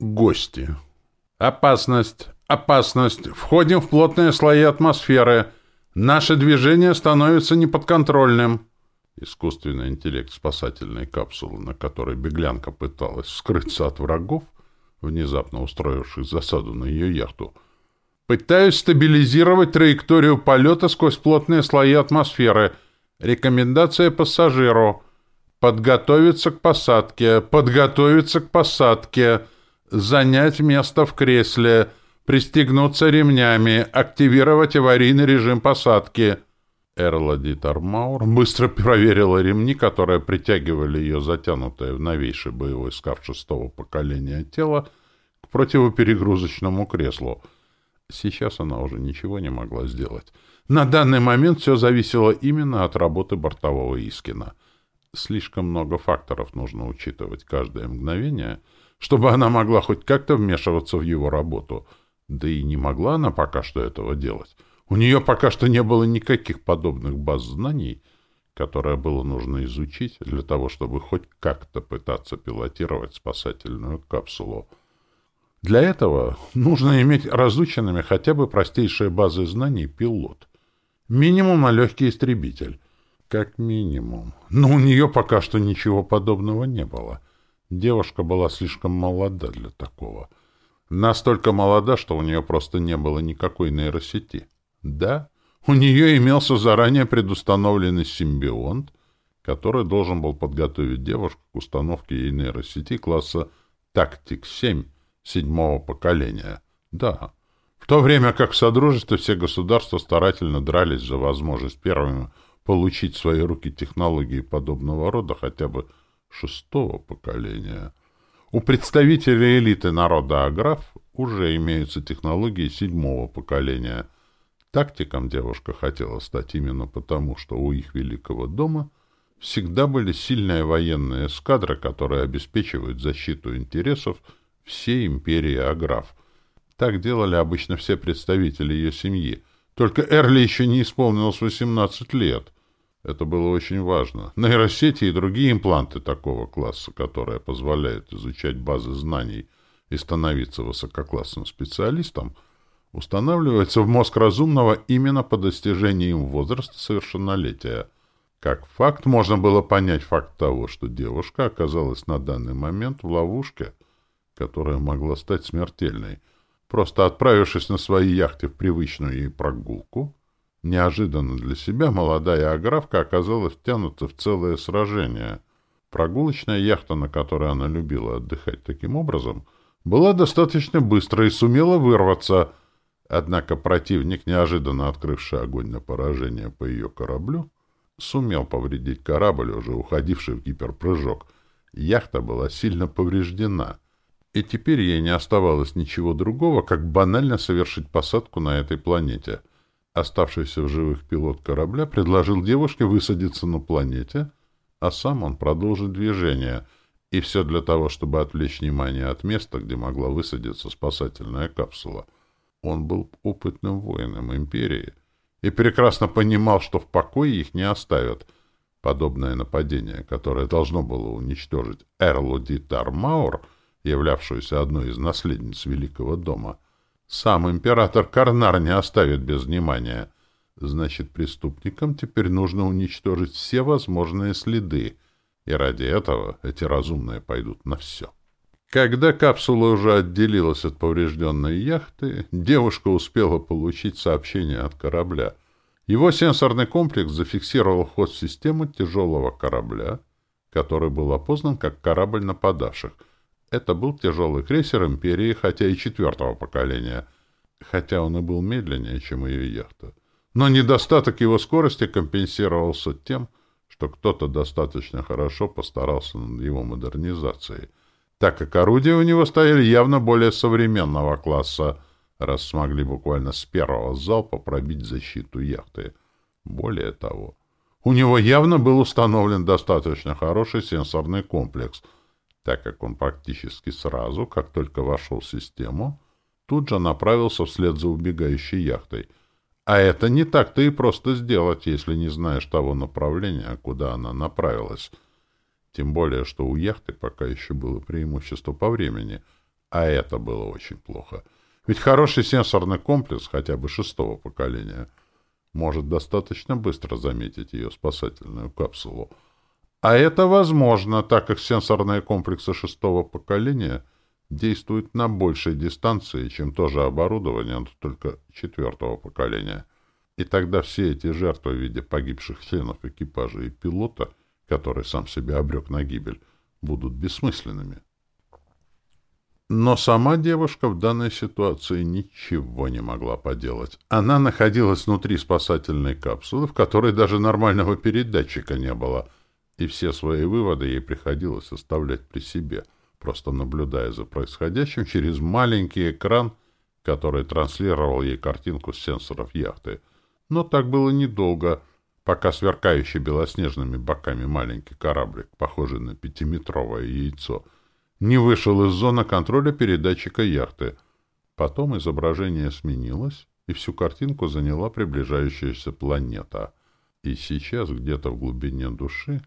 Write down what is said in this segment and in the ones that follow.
Гости. Опасность. Опасность. Входим в плотные слои атмосферы. Наше движение становится неподконтрольным. Искусственный интеллект спасательной капсулы, на которой беглянка пыталась скрыться от врагов, внезапно устроивших засаду на ее яхту, Пытаюсь стабилизировать траекторию полета сквозь плотные слои атмосферы. Рекомендация пассажиру. Подготовиться к посадке. Подготовиться к посадке. Занять место в кресле. Пристегнуться ремнями. Активировать аварийный режим посадки. Эрла Дитармаур быстро проверила ремни, которые притягивали ее затянутое в новейший боевой скаф шестого поколения тело к противоперегрузочному креслу — Сейчас она уже ничего не могла сделать. На данный момент все зависело именно от работы бортового Искина. Слишком много факторов нужно учитывать каждое мгновение, чтобы она могла хоть как-то вмешиваться в его работу. Да и не могла она пока что этого делать. У нее пока что не было никаких подобных баз знаний, которые было нужно изучить для того, чтобы хоть как-то пытаться пилотировать спасательную капсулу. Для этого нужно иметь разученными хотя бы простейшие базы знаний пилот. Минимум на легкий истребитель. Как минимум. Но у нее пока что ничего подобного не было. Девушка была слишком молода для такого. Настолько молода, что у нее просто не было никакой нейросети. Да, у нее имелся заранее предустановленный симбионт, который должен был подготовить девушку к установке ей нейросети класса «Тактик-7», седьмого поколения. Да. В то время как в Содружестве все государства старательно дрались за возможность первыми получить в свои руки технологии подобного рода хотя бы шестого поколения. У представителей элиты народа Аграф уже имеются технологии седьмого поколения. Тактиком девушка хотела стать именно потому, что у их великого дома всегда были сильные военные эскадры, которые обеспечивают защиту интересов всей империи Аграф. Так делали обычно все представители ее семьи. Только Эрли еще не исполнилось 18 лет. Это было очень важно. Нейросети и другие импланты такого класса, которые позволяют изучать базы знаний и становиться высококлассным специалистом, устанавливаются в мозг разумного именно по достижении им возраста совершеннолетия. Как факт, можно было понять факт того, что девушка оказалась на данный момент в ловушке — которая могла стать смертельной. Просто отправившись на своей яхте в привычную ей прогулку, неожиданно для себя молодая аграфка оказалась втянута в целое сражение. Прогулочная яхта, на которой она любила отдыхать таким образом, была достаточно быстрой и сумела вырваться, однако противник, неожиданно открывший огонь на поражение по ее кораблю, сумел повредить корабль, уже уходивший в гиперпрыжок. Яхта была сильно повреждена — и теперь ей не оставалось ничего другого, как банально совершить посадку на этой планете. Оставшийся в живых пилот корабля предложил девушке высадиться на планете, а сам он продолжит движение, и все для того, чтобы отвлечь внимание от места, где могла высадиться спасательная капсула. Он был опытным воином империи и прекрасно понимал, что в покое их не оставят. Подобное нападение, которое должно было уничтожить Эрлу Дитар-Маур — являвшуюся одной из наследниц Великого дома, сам император Карнар не оставит без внимания. Значит, преступникам теперь нужно уничтожить все возможные следы, и ради этого эти разумные пойдут на все. Когда капсула уже отделилась от поврежденной яхты, девушка успела получить сообщение от корабля. Его сенсорный комплекс зафиксировал ход в систему тяжелого корабля, который был опознан как корабль нападавших — это был тяжелый крейсер «Империи», хотя и четвертого поколения, хотя он и был медленнее, чем ее яхта. Но недостаток его скорости компенсировался тем, что кто-то достаточно хорошо постарался над его модернизацией, так как орудия у него стояли явно более современного класса, раз смогли буквально с первого залпа пробить защиту яхты. Более того, у него явно был установлен достаточно хороший сенсорный комплекс — так как он практически сразу, как только вошел в систему, тут же направился вслед за убегающей яхтой. А это не так-то и просто сделать, если не знаешь того направления, куда она направилась. Тем более, что у яхты пока еще было преимущество по времени. А это было очень плохо. Ведь хороший сенсорный комплекс, хотя бы шестого поколения, может достаточно быстро заметить ее спасательную капсулу. А это возможно, так как сенсорные комплексы шестого поколения действуют на большей дистанции, чем то же оборудование, но только четвертого поколения. И тогда все эти жертвы в виде погибших членов экипажа и пилота, который сам себя обрек на гибель, будут бессмысленными. Но сама девушка в данной ситуации ничего не могла поделать. Она находилась внутри спасательной капсулы, в которой даже нормального передатчика не было, и все свои выводы ей приходилось оставлять при себе, просто наблюдая за происходящим через маленький экран, который транслировал ей картинку с сенсоров яхты. Но так было недолго, пока сверкающий белоснежными боками маленький кораблик, похожий на пятиметровое яйцо — не вышел из зоны контроля передатчика яхты. Потом изображение сменилось, и всю картинку заняла приближающаяся планета. И сейчас где-то в глубине души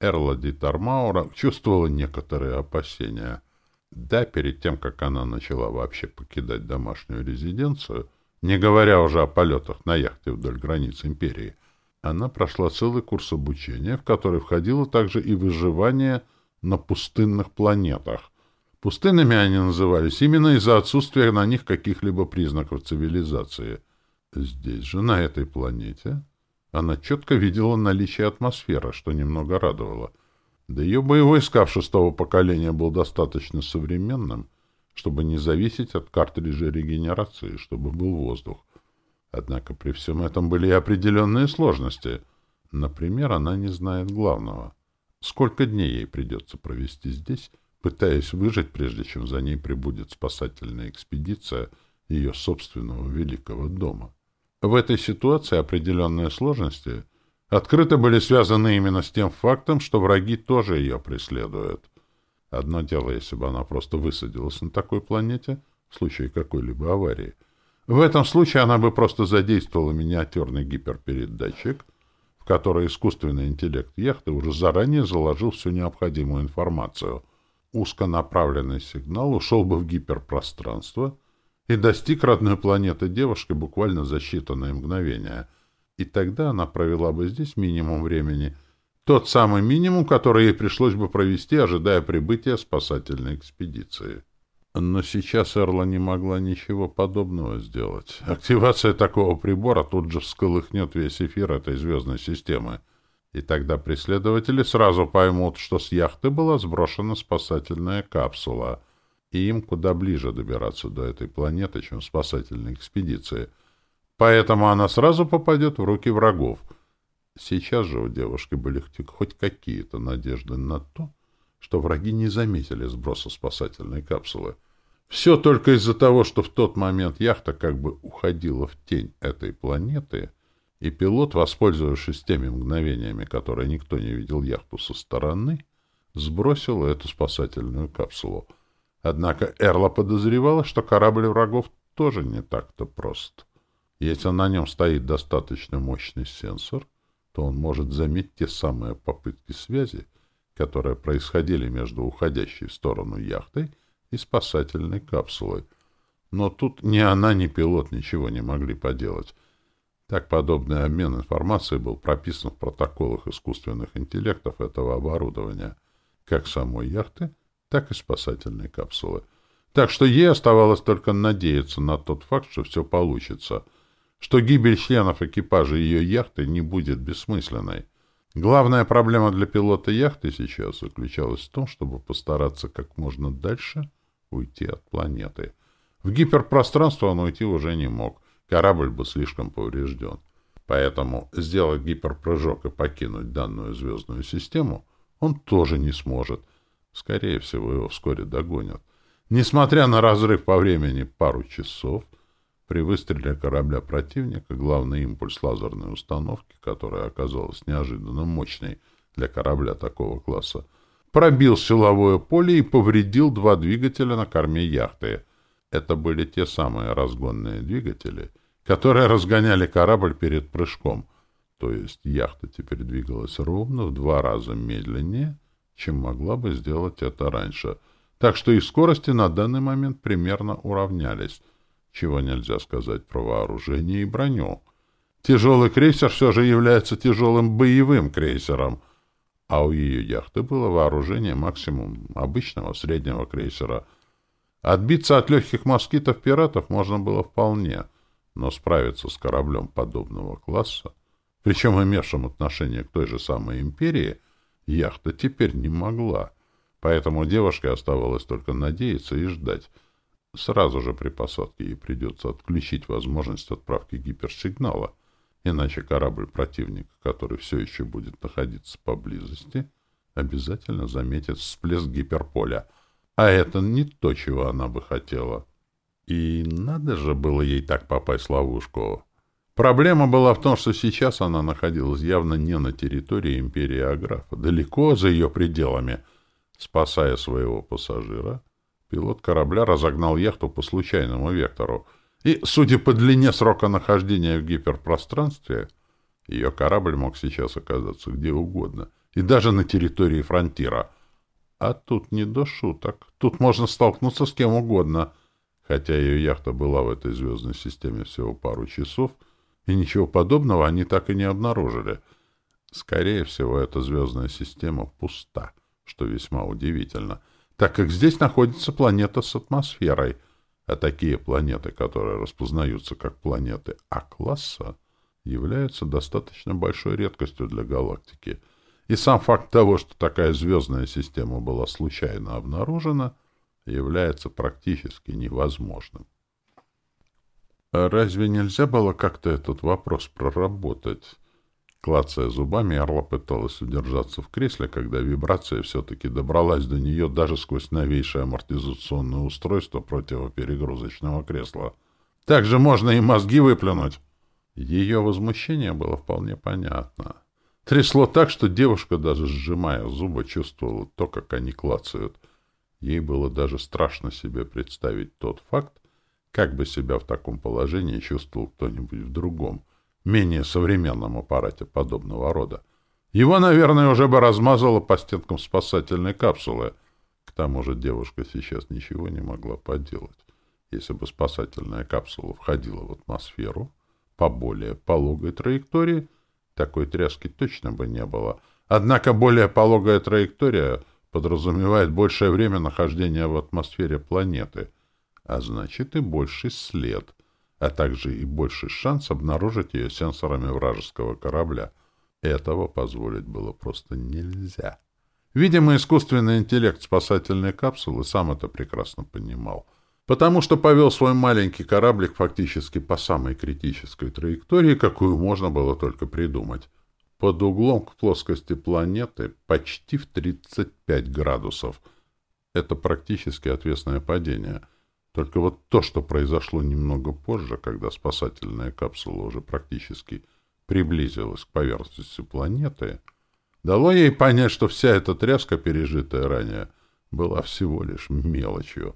Эрла Дитармаура чувствовала некоторые опасения. Да, перед тем, как она начала вообще покидать домашнюю резиденцию, не говоря уже о полетах на яхте вдоль границ империи, она прошла целый курс обучения, в который входило также и выживание – на пустынных планетах. Пустынными они назывались именно из-за отсутствия на них каких-либо признаков цивилизации. Здесь же, на этой планете, она четко видела наличие атмосферы, что немного радовало. Да ее боевой скаф шестого поколения был достаточно современным, чтобы не зависеть от картриджа регенерации, чтобы был воздух. Однако при всем этом были и определенные сложности. Например, она не знает главного — Сколько дней ей придется провести здесь, пытаясь выжить, прежде чем за ней прибудет спасательная экспедиция ее собственного великого дома? В этой ситуации определенные сложности открыто были связаны именно с тем фактом, что враги тоже ее преследуют. Одно дело, если бы она просто высадилась на такой планете в случае какой-либо аварии. В этом случае она бы просто задействовала миниатюрный гиперпередатчик — который искусственный интеллект яхты уже заранее заложил всю необходимую информацию. Узконаправленный сигнал ушел бы в гиперпространство и достиг родной планеты девушки буквально за считанные мгновения. И тогда она провела бы здесь минимум времени, тот самый минимум, который ей пришлось бы провести, ожидая прибытия спасательной экспедиции. Но сейчас Эрла не могла ничего подобного сделать. Активация такого прибора тут же всколыхнет весь эфир этой звездной системы. И тогда преследователи сразу поймут, что с яхты была сброшена спасательная капсула, и им куда ближе добираться до этой планеты, чем спасательной экспедиции. Поэтому она сразу попадет в руки врагов. Сейчас же у девушки были хоть какие-то надежды на то, что враги не заметили сброса спасательной капсулы. Все только из-за того, что в тот момент яхта как бы уходила в тень этой планеты, и пилот, воспользовавшись теми мгновениями, которые никто не видел яхту со стороны, сбросил эту спасательную капсулу. Однако Эрла подозревала, что корабль врагов тоже не так-то прост. Если на нем стоит достаточно мощный сенсор, то он может заметить те самые попытки связи, которые происходили между уходящей в сторону яхтой и спасательной капсулой. Но тут ни она, ни пилот ничего не могли поделать. Так подобный обмен информацией был прописан в протоколах искусственных интеллектов этого оборудования, как самой яхты, так и спасательной капсулы. Так что ей оставалось только надеяться на тот факт, что все получится, что гибель членов экипажа ее яхты не будет бессмысленной. Главная проблема для пилота яхты сейчас заключалась в том, чтобы постараться как можно дальше уйти от планеты. В гиперпространство он уйти уже не мог, корабль был слишком поврежден. Поэтому сделать гиперпрыжок и покинуть данную звездную систему он тоже не сможет. Скорее всего, его вскоре догонят. Несмотря на разрыв по времени пару часов, при выстреле корабля противника главный импульс лазерной установки, которая оказалась неожиданно мощной для корабля такого класса, пробил силовое поле и повредил два двигателя на корме яхты. Это были те самые разгонные двигатели, которые разгоняли корабль перед прыжком. То есть яхта теперь двигалась ровно в два раза медленнее, чем могла бы сделать это раньше. так что их скорости на данный момент примерно уравнялись, чего нельзя сказать про вооружение и броню. Тяжелый крейсер все же является тяжелым боевым крейсером, а у ее яхты было вооружение максимум обычного среднего крейсера. Отбиться от легких москитов пиратов можно было вполне, но справиться с кораблем подобного класса, причем имевшим отношение к той же самой империи, яхта теперь не могла — Поэтому девушке оставалось только надеяться и ждать. Сразу же при посадке ей придется отключить возможность отправки гиперсигнала, иначе корабль противника, который все еще будет находиться поблизости, обязательно заметит всплеск гиперполя. А это не то, чего она бы хотела. И надо же было ей так попасть в ловушку. Проблема была в том, что сейчас она находилась явно не на территории империи Аграфа, далеко за ее пределами — Спасая своего пассажира, пилот корабля разогнал яхту по случайному вектору, и, судя по длине срока нахождения в гиперпространстве, ее корабль мог сейчас оказаться где угодно, и даже на территории фронтира. А тут не до шуток. Тут можно столкнуться с кем угодно. Хотя ее яхта была в этой звездной системе всего пару часов, и ничего подобного они так и не обнаружили. Скорее всего, эта звездная система пуста что весьма удивительно, так как здесь находится планета с атмосферой, а такие планеты, которые распознаются как планеты А-класса, являются достаточно большой редкостью для галактики. И сам факт того, что такая звездная система была случайно обнаружена, является практически невозможным. А разве нельзя было как-то этот вопрос проработать? Клацая зубами, Арла пыталась удержаться в кресле, когда вибрация все-таки добралась до нее даже сквозь новейшее амортизационное устройство противоперегрузочного кресла. «Так же можно и мозги выплюнуть!» Ее возмущение было вполне понятно. Трясло так, что девушка, даже сжимая зубы, чувствовала то, как они клацают. Ей было даже страшно себе представить тот факт, как бы себя в таком положении чувствовал кто-нибудь в другом — менее современном аппарате подобного рода. Его, наверное, уже бы размазало по стенкам спасательной капсулы. К тому же девушка сейчас ничего не могла поделать. Если бы спасательная капсула входила в атмосферу по более пологой траектории, такой тряски точно бы не было. Однако более пологая траектория подразумевает большее время нахождения в атмосфере планеты, а значит и больший след — а также и больший шанс обнаружить ее сенсорами вражеского корабля. Этого позволить было просто нельзя. Видимо, искусственный интеллект спасательной капсулы сам это прекрасно понимал, потому что повел свой маленький кораблик фактически по самой критической траектории, какую можно было только придумать, под углом к плоскости планеты почти в 35 градусов. Это практически отвесное падение — только вот то, что произошло немного позже, когда спасательная капсула уже практически приблизилась к поверхности планеты, дало ей понять, что вся эта тряска, пережитая ранее, была всего лишь мелочью.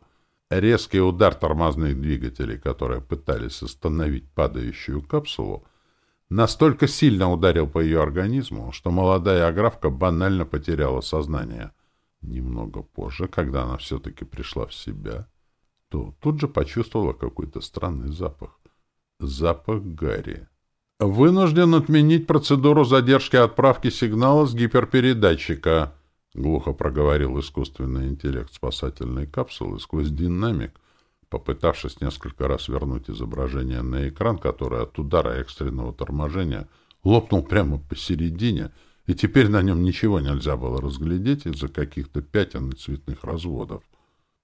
Резкий удар тормозных двигателей, которые пытались остановить падающую капсулу, настолько сильно ударил по ее организму, что молодая аграфка банально потеряла сознание. Немного позже, когда она все-таки пришла в себя, то тут же почувствовала какой-то странный запах. Запах Гарри. «Вынужден отменить процедуру задержки отправки сигнала с гиперпередатчика», — глухо проговорил искусственный интеллект спасательной капсулы сквозь динамик, попытавшись несколько раз вернуть изображение на экран, который от удара экстренного торможения лопнул прямо посередине, и теперь на нем ничего нельзя было разглядеть из-за каких-то пятен и цветных разводов.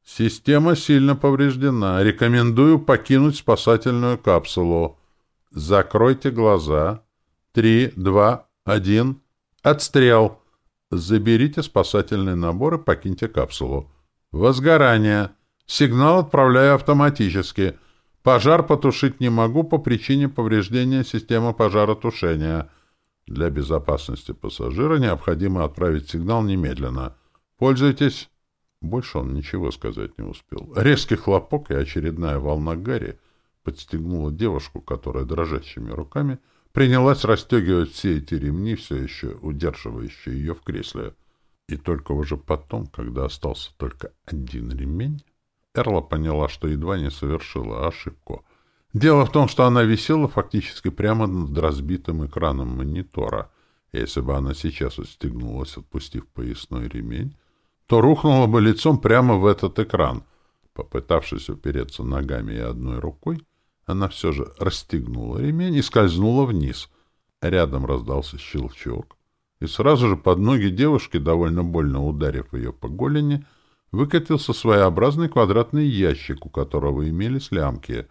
Система сильно повреждена. Рекомендую покинуть спасательную капсулу. Закройте глаза. Три, два, один. Отстрел. Заберите спасательный набор и покиньте капсулу. Возгорание. Сигнал отправляю автоматически. Пожар потушить не могу по причине повреждения системы пожаротушения. Для безопасности пассажира необходимо отправить сигнал немедленно. Пользуйтесь больше он ничего сказать не успел. Резкий хлопок и очередная волна гари подстегнула девушку, которая дрожащими руками принялась расстегивать все эти ремни, все еще удерживающие ее в кресле. И только уже потом, когда остался только один ремень, Эрла поняла, что едва не совершила ошибку. Дело в том, что она висела фактически прямо над разбитым экраном монитора. Если бы она сейчас отстегнулась, отпустив поясной ремень, то рухнула бы лицом прямо в этот экран. Попытавшись упереться ногами и одной рукой, она все же расстегнула ремень и скользнула вниз. Рядом раздался щелчок, и сразу же под ноги девушки, довольно больно ударив ее по голени, выкатился своеобразный квадратный ящик, у которого имелись лямки.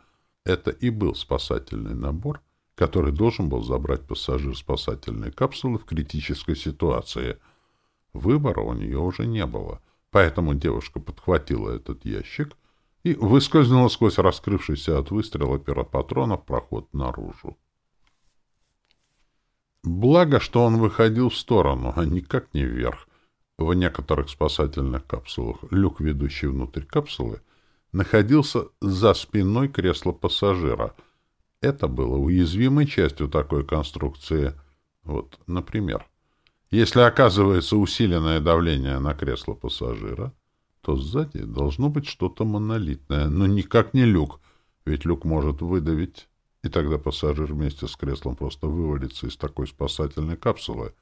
Это и был спасательный набор, который должен был забрать пассажир спасательной капсулы в критической ситуации. Выбора у нее уже не было, поэтому девушка подхватила этот ящик — и выскользнула сквозь раскрывшийся от выстрела патронов проход наружу. Благо, что он выходил в сторону, а никак не вверх. В некоторых спасательных капсулах люк, ведущий внутрь капсулы, находился за спиной кресла пассажира. Это было уязвимой частью такой конструкции. Вот, например, если оказывается усиленное давление на кресло пассажира, то сзади должно быть что-то монолитное, но никак не люк, ведь люк может выдавить, и тогда пассажир вместе с креслом просто вывалится из такой спасательной капсулы.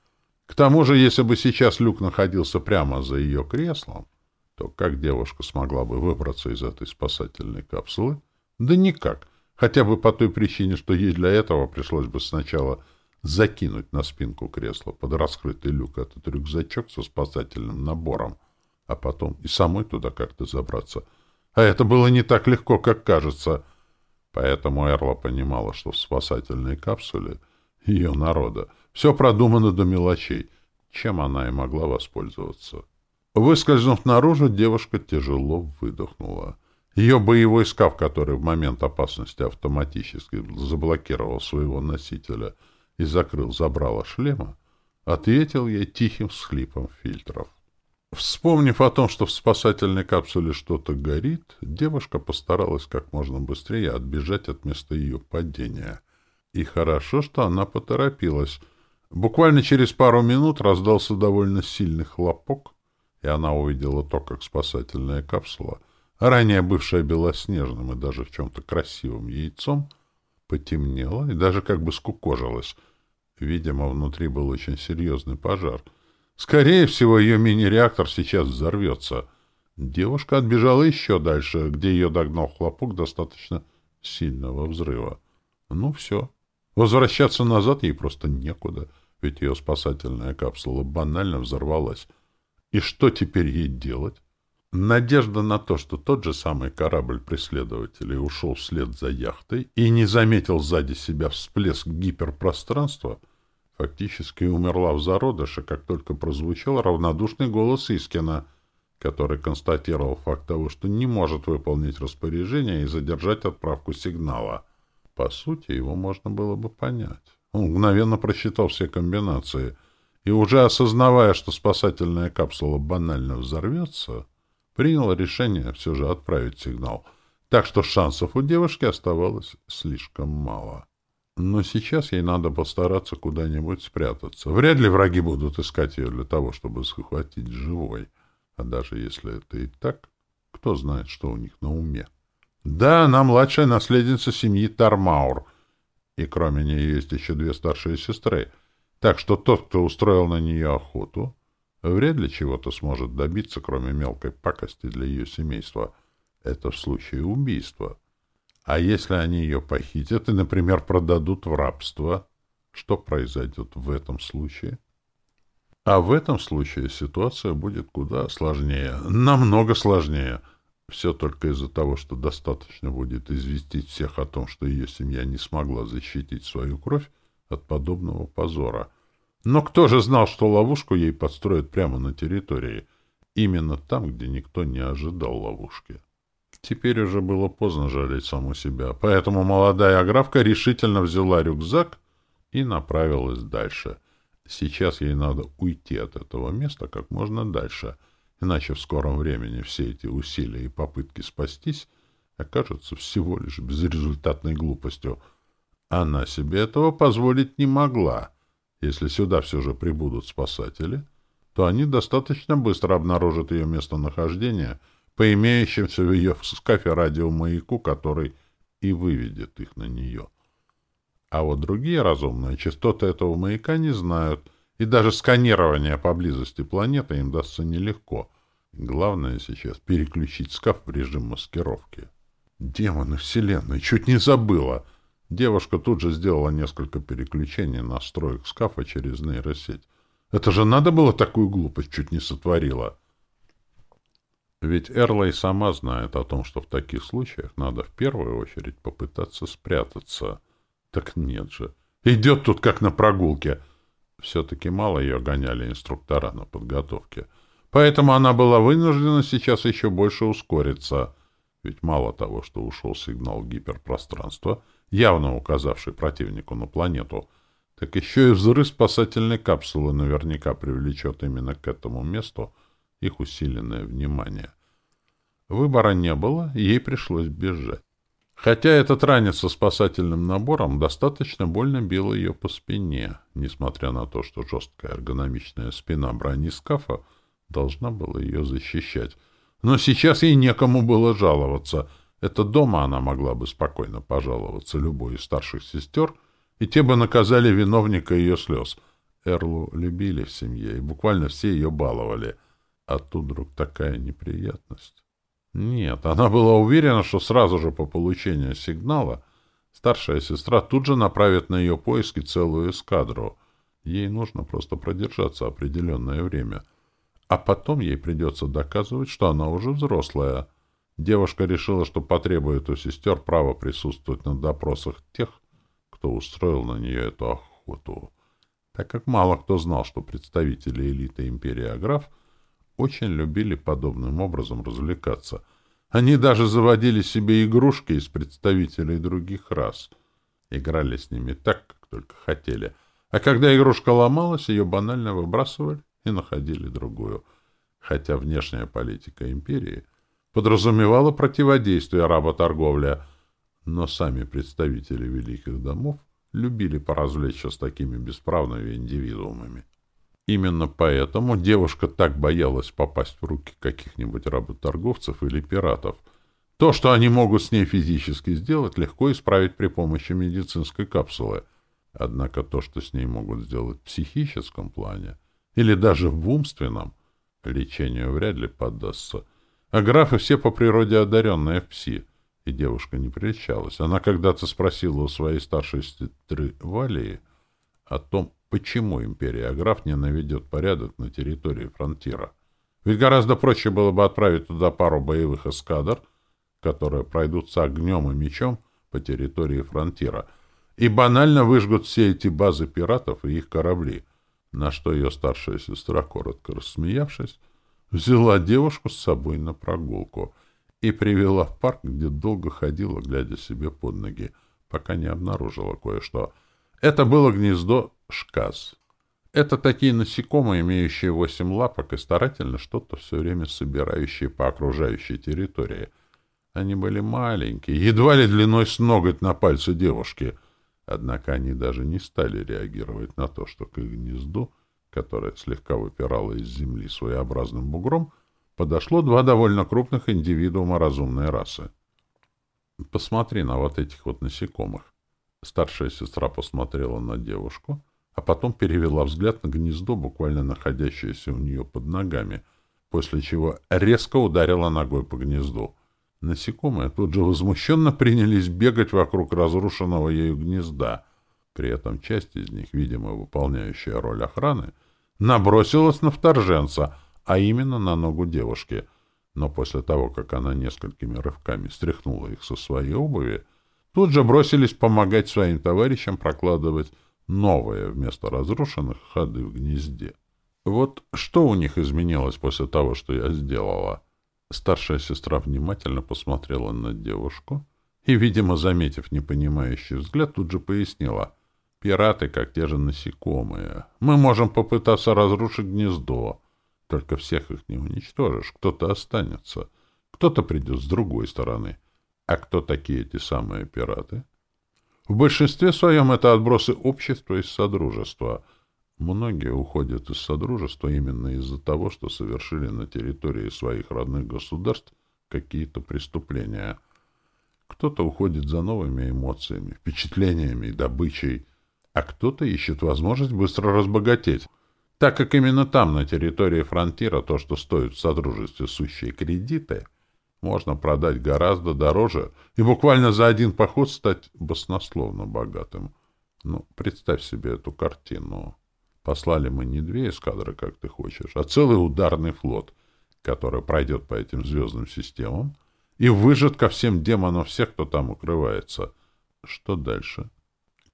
К тому же, если бы сейчас люк находился прямо за ее креслом, то как девушка смогла бы выбраться из этой спасательной капсулы? Да никак, хотя бы по той причине, что ей для этого пришлось бы сначала закинуть на спинку кресла под раскрытый люк этот рюкзачок со спасательным набором, а потом и самой туда как-то забраться. А это было не так легко, как кажется. Поэтому Эрла понимала, что в спасательной капсуле ее народа все продумано до мелочей, чем она и могла воспользоваться. Выскользнув наружу, девушка тяжело выдохнула. Ее боевой скаф, который в момент опасности автоматически заблокировал своего носителя и закрыл забрало шлема, ответил ей тихим всхлипом фильтров. Вспомнив о том, что в спасательной капсуле что-то горит, девушка постаралась как можно быстрее отбежать от места ее падения. И хорошо, что она поторопилась. Буквально через пару минут раздался довольно сильный хлопок, и она увидела то, как спасательная капсула, ранее бывшая белоснежным и даже в чем-то красивым яйцом, потемнела и даже как бы скукожилась. Видимо, внутри был очень серьезный пожар — Скорее всего, ее мини-реактор сейчас взорвется. Девушка отбежала еще дальше, где ее догнал хлопок достаточно сильного взрыва. Ну, все. Возвращаться назад ей просто некуда, ведь ее спасательная капсула банально взорвалась. И что теперь ей делать? Надежда на то, что тот же самый корабль преследователей ушел вслед за яхтой и не заметил сзади себя всплеск гиперпространства — фактически умерла в зародыше, как только прозвучал равнодушный голос Искина, который констатировал факт того, что не может выполнить распоряжение и задержать отправку сигнала. По сути, его можно было бы понять. Он мгновенно просчитал все комбинации и, уже осознавая, что спасательная капсула банально взорвется, принял решение все же отправить сигнал, так что шансов у девушки оставалось слишком мало. Но сейчас ей надо постараться куда-нибудь спрятаться. Вряд ли враги будут искать ее для того, чтобы схватить живой. А даже если это и так, кто знает, что у них на уме. Да, она младшая наследница семьи Тармаур, и кроме нее есть еще две старшие сестры. Так что тот, кто устроил на нее охоту, вряд ли чего-то сможет добиться, кроме мелкой пакости для ее семейства. Это в случае убийства. А если они ее похитят и, например, продадут в рабство, что произойдет в этом случае? А в этом случае ситуация будет куда сложнее, намного сложнее. Все только из-за того, что достаточно будет известить всех о том, что ее семья не смогла защитить свою кровь от подобного позора. Но кто же знал, что ловушку ей подстроят прямо на территории, именно там, где никто не ожидал ловушки? Теперь уже было поздно жалеть саму себя, поэтому молодая аграфка решительно взяла рюкзак и направилась дальше. Сейчас ей надо уйти от этого места как можно дальше, иначе в скором времени все эти усилия и попытки спастись окажутся всего лишь безрезультатной глупостью. Она себе этого позволить не могла. Если сюда все же прибудут спасатели, то они достаточно быстро обнаружат ее местонахождение по имеющимся в ее скафе радиомаяку, который и выведет их на нее. А вот другие разумные частоты этого маяка не знают, и даже сканирование поблизости планеты им дастся нелегко. Главное сейчас переключить скаф в режим маскировки. Демоны Вселенной, чуть не забыла! Девушка тут же сделала несколько переключений настроек скафа через нейросеть. Это же надо было такую глупость чуть не сотворила. Ведь Эрлай сама знает о том, что в таких случаях надо в первую очередь попытаться спрятаться. Так нет же. Идет тут как на прогулке. Все-таки мало ее гоняли инструктора на подготовке. Поэтому она была вынуждена сейчас еще больше ускориться. Ведь мало того, что ушел сигнал гиперпространства, явно указавший противнику на планету, так еще и взрыв спасательной капсулы наверняка привлечет именно к этому месту их усиленное внимание. Выбора не было, ей пришлось бежать. Хотя этот ранец со спасательным набором достаточно больно бил ее по спине, несмотря на то, что жесткая эргономичная спина брони скафа должна была ее защищать. Но сейчас ей некому было жаловаться. Это дома она могла бы спокойно пожаловаться любой из старших сестер — и те бы наказали виновника ее слез. Эрлу любили в семье, и буквально все ее баловали. А тут вдруг такая неприятность. Нет, она была уверена, что сразу же по получению сигнала старшая сестра тут же направит на ее поиски целую эскадру. Ей нужно просто продержаться определенное время. А потом ей придется доказывать, что она уже взрослая. Девушка решила, что потребует у сестер право присутствовать на допросах тех, кто устроил на нее эту охоту, так как мало кто знал, что представители элиты империи Аграф очень любили подобным образом развлекаться. Они даже заводили себе игрушки из представителей других рас. Играли с ними так, как только хотели. А когда игрушка ломалась, ее банально выбрасывали и находили другую. Хотя внешняя политика империи подразумевала противодействие работорговле – но сами представители великих домов любили поразвлечься с такими бесправными индивидуумами. Именно поэтому девушка так боялась попасть в руки каких-нибудь работорговцев или пиратов. То, что они могут с ней физически сделать, легко исправить при помощи медицинской капсулы. Однако то, что с ней могут сделать в психическом плане или даже в умственном, лечению вряд ли поддастся. А графы все по природе одаренные в пси — и девушка не прельщалась. Она когда-то спросила у своей старшей сестры Валии о том, почему империя Аграф не наведет порядок на территории фронтира. Ведь гораздо проще было бы отправить туда пару боевых эскадр, которые пройдут с огнем и мечом по территории фронтира, и банально выжгут все эти базы пиратов и их корабли, на что ее старшая сестра, коротко рассмеявшись, взяла девушку с собой на прогулку — и привела в парк, где долго ходила, глядя себе под ноги, пока не обнаружила кое-что. Это было гнездо шказ. Это такие насекомые, имеющие восемь лапок и старательно что-то все время собирающие по окружающей территории. Они были маленькие, едва ли длиной с ноготь на пальце девушки. Однако они даже не стали реагировать на то, что к их гнезду, которое слегка выпирало из земли своеобразным бугром, подошло два довольно крупных индивидуума разумной расы. «Посмотри на вот этих вот насекомых». Старшая сестра посмотрела на девушку, а потом перевела взгляд на гнездо, буквально находящееся у нее под ногами, после чего резко ударила ногой по гнезду. Насекомые тут же возмущенно принялись бегать вокруг разрушенного ею гнезда. При этом часть из них, видимо, выполняющая роль охраны, набросилась на вторженца — а именно на ногу девушки. Но после того, как она несколькими рывками стряхнула их со своей обуви, тут же бросились помогать своим товарищам прокладывать новые вместо разрушенных ходы в гнезде. Вот что у них изменилось после того, что я сделала? Старшая сестра внимательно посмотрела на девушку и, видимо, заметив непонимающий взгляд, тут же пояснила. «Пираты, как те же насекомые. Мы можем попытаться разрушить гнездо, только всех их не уничтожишь, кто-то останется, кто-то придет с другой стороны. А кто такие эти самые пираты? В большинстве своем это отбросы общества из Содружества. Многие уходят из Содружества именно из-за того, что совершили на территории своих родных государств какие-то преступления. Кто-то уходит за новыми эмоциями, впечатлениями и добычей, а кто-то ищет возможность быстро разбогатеть, так как именно там, на территории фронтира, то, что стоит в Содружестве сущие кредиты, можно продать гораздо дороже и буквально за один поход стать баснословно богатым. Ну, представь себе эту картину. Послали мы не две эскадры, как ты хочешь, а целый ударный флот, который пройдет по этим звездным системам и выжжет ко всем демонам всех, кто там укрывается. Что дальше?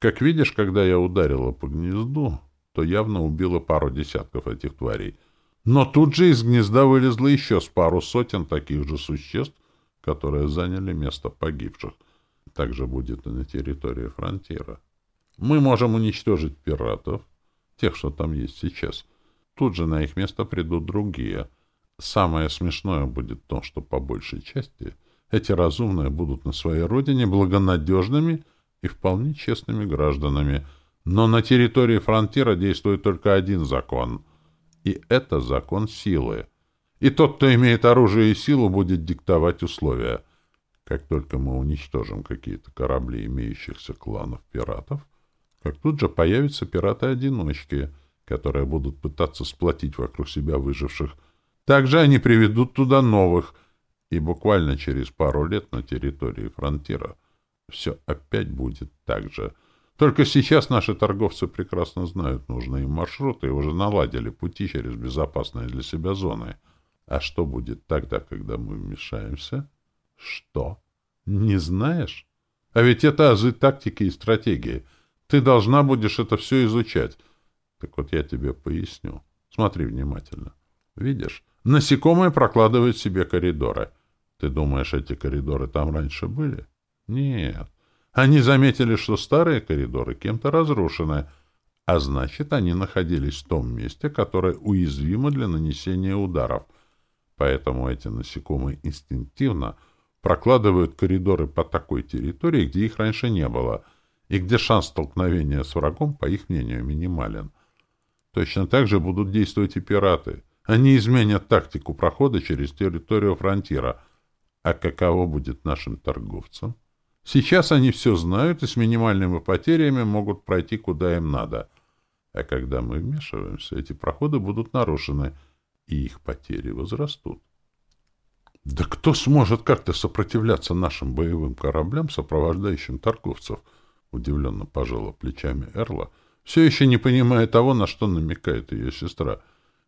Как видишь, когда я ударила по гнезду, то явно убила пару десятков этих тварей. Но тут же из гнезда вылезло еще с пару сотен таких же существ, которые заняли место погибших. Так же будет и на территории фронтира. Мы можем уничтожить пиратов, тех, что там есть сейчас. Тут же на их место придут другие. Самое смешное будет в том, что по большей части эти разумные будут на своей родине благонадежными и вполне честными гражданами. Но на территории фронтира действует только один закон. И это закон силы. И тот, кто имеет оружие и силу, будет диктовать условия. Как только мы уничтожим какие-то корабли имеющихся кланов пиратов, как тут же появятся пираты-одиночки, которые будут пытаться сплотить вокруг себя выживших. Также они приведут туда новых, и буквально через пару лет на территории фронтира все опять будет так же. Только сейчас наши торговцы прекрасно знают нужные им маршруты и уже наладили пути через безопасные для себя зоны. А что будет тогда, когда мы вмешаемся? Что? Не знаешь? А ведь это азы тактики и стратегии — ты должна будешь это все изучать. Так вот я тебе поясню. Смотри внимательно. Видишь, насекомые прокладывают себе коридоры. Ты думаешь, эти коридоры там раньше были? Нет. Они заметили, что старые коридоры кем-то разрушены, а значит, они находились в том месте, которое уязвимо для нанесения ударов. Поэтому эти насекомые инстинктивно прокладывают коридоры по такой территории, где их раньше не было — и где шанс столкновения с врагом, по их мнению, минимален. Точно так же будут действовать и пираты. Они изменят тактику прохода через территорию фронтира. А каково будет нашим торговцам? Сейчас они все знают и с минимальными потерями могут пройти куда им надо. А когда мы вмешиваемся, эти проходы будут нарушены, и их потери возрастут. Да кто сможет как-то сопротивляться нашим боевым кораблям, сопровождающим торговцев — Удивленно пожала плечами Эрла, все еще не понимая того, на что намекает ее сестра.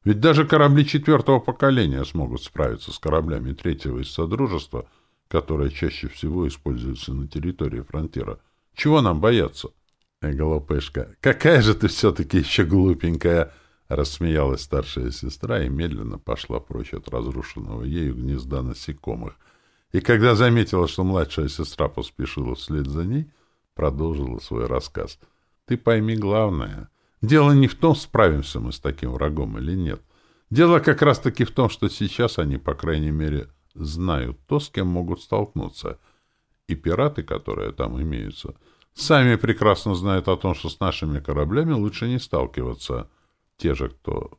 Ведь даже корабли четвертого поколения смогут справиться с кораблями третьего из Содружества, которые чаще всего используются на территории фронтира. Чего нам бояться? Э, Голопышка, какая же ты все-таки еще глупенькая! Рассмеялась старшая сестра и медленно пошла прочь от разрушенного ею гнезда насекомых. И когда заметила, что младшая сестра поспешила вслед за ней, — продолжила свой рассказ. Ты пойми главное. Дело не в том, справимся мы с таким врагом или нет. Дело как раз-таки в том, что сейчас они, по крайней мере, знают то, с кем могут столкнуться. И пираты, которые там имеются, сами прекрасно знают о том, что с нашими кораблями лучше не сталкиваться. Те же, кто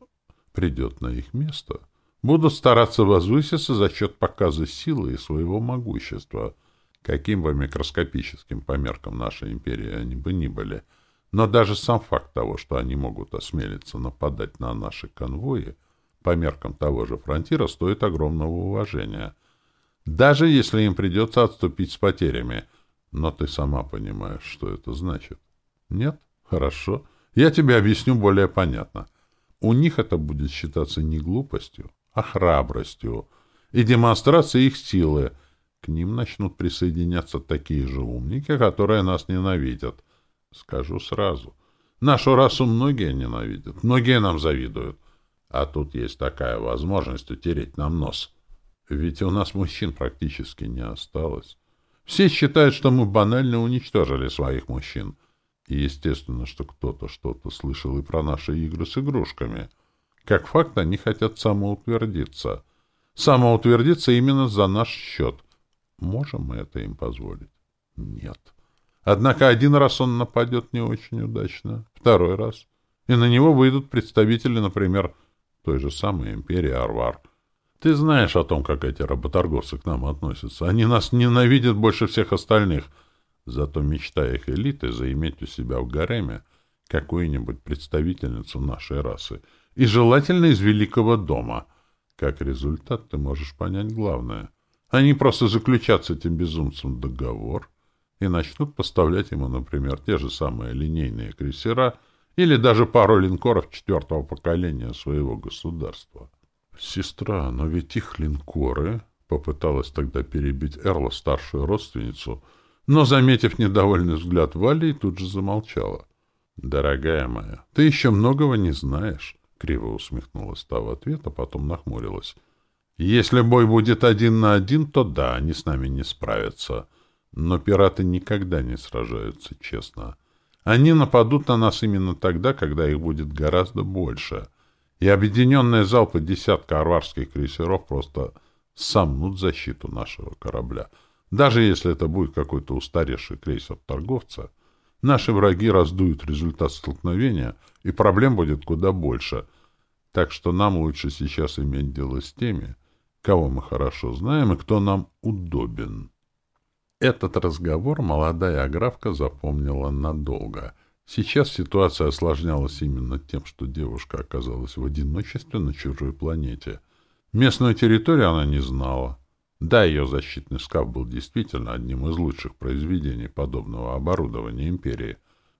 придет на их место, будут стараться возвыситься за счет показа силы и своего могущества — каким бы микроскопическим по меркам нашей империи они бы ни были. Но даже сам факт того, что они могут осмелиться нападать на наши конвои, по меркам того же фронтира, стоит огромного уважения. Даже если им придется отступить с потерями. Но ты сама понимаешь, что это значит. Нет? Хорошо. Я тебе объясню более понятно. У них это будет считаться не глупостью, а храбростью и демонстрацией их силы — к ним начнут присоединяться такие же умники, которые нас ненавидят. Скажу сразу. Нашу расу многие ненавидят, многие нам завидуют. А тут есть такая возможность утереть нам нос. Ведь у нас мужчин практически не осталось. Все считают, что мы банально уничтожили своих мужчин. И естественно, что кто-то что-то слышал и про наши игры с игрушками. Как факт, они хотят самоутвердиться. Самоутвердиться именно за наш счет. Можем мы это им позволить? Нет. Однако один раз он нападет не очень удачно, второй раз и на него выйдут представители, например, той же самой империи Арвар. Ты знаешь о том, как эти работорговцы к нам относятся. Они нас ненавидят больше всех остальных. Зато мечта их элиты заиметь у себя в гареме какую-нибудь представительницу нашей расы. И желательно из великого дома. Как результат ты можешь понять главное. Они просто заключат с этим безумцем договор и начнут поставлять ему, например, те же самые линейные крейсера или даже пару линкоров четвертого поколения своего государства. «Сестра, но ведь их линкоры...» — попыталась тогда перебить Эрла, старшую родственницу, но, заметив недовольный взгляд Вали, тут же замолчала. «Дорогая моя, ты еще многого не знаешь», — криво усмехнулась та в ответ, а потом нахмурилась. «Если бой будет один на один, то да, они с нами не справятся. Но пираты никогда не сражаются честно. Они нападут на нас именно тогда, когда их будет гораздо больше» и объединенные залпы десятка арварских крейсеров просто сомнут защиту нашего корабля. Даже если это будет какой-то устаревший крейсер торговца, наши враги раздуют результат столкновения, и проблем будет куда больше. Так что нам лучше сейчас иметь дело с теми, кого мы хорошо знаем и кто нам удобен. Этот разговор молодая аграфка запомнила надолго — Сейчас ситуация осложнялась именно тем, что девушка оказалась в одиночестве на чужой планете. Местную территорию она не знала. Да, ее защитный скаф был действительно одним из лучших произведений подобного оборудования Империи.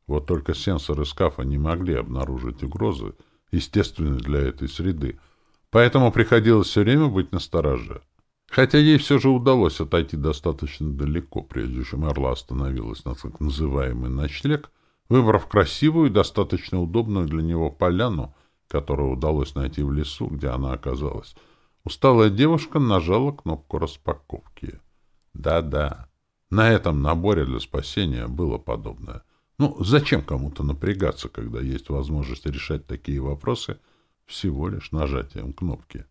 Вот только сенсоры скафа не могли обнаружить угрозы, естественные для этой среды, поэтому приходилось все время быть настороже. Хотя ей все же удалось отойти достаточно далеко, прежде чем Эрла остановилась на так называемый ночлег, Выбрав красивую и достаточно удобную для него поляну, которую удалось найти в лесу, где она оказалась, усталая девушка нажала кнопку распаковки. Да-да, на этом наборе для спасения было подобное. Ну, зачем кому-то напрягаться, когда есть возможность решать такие вопросы всего лишь нажатием кнопки?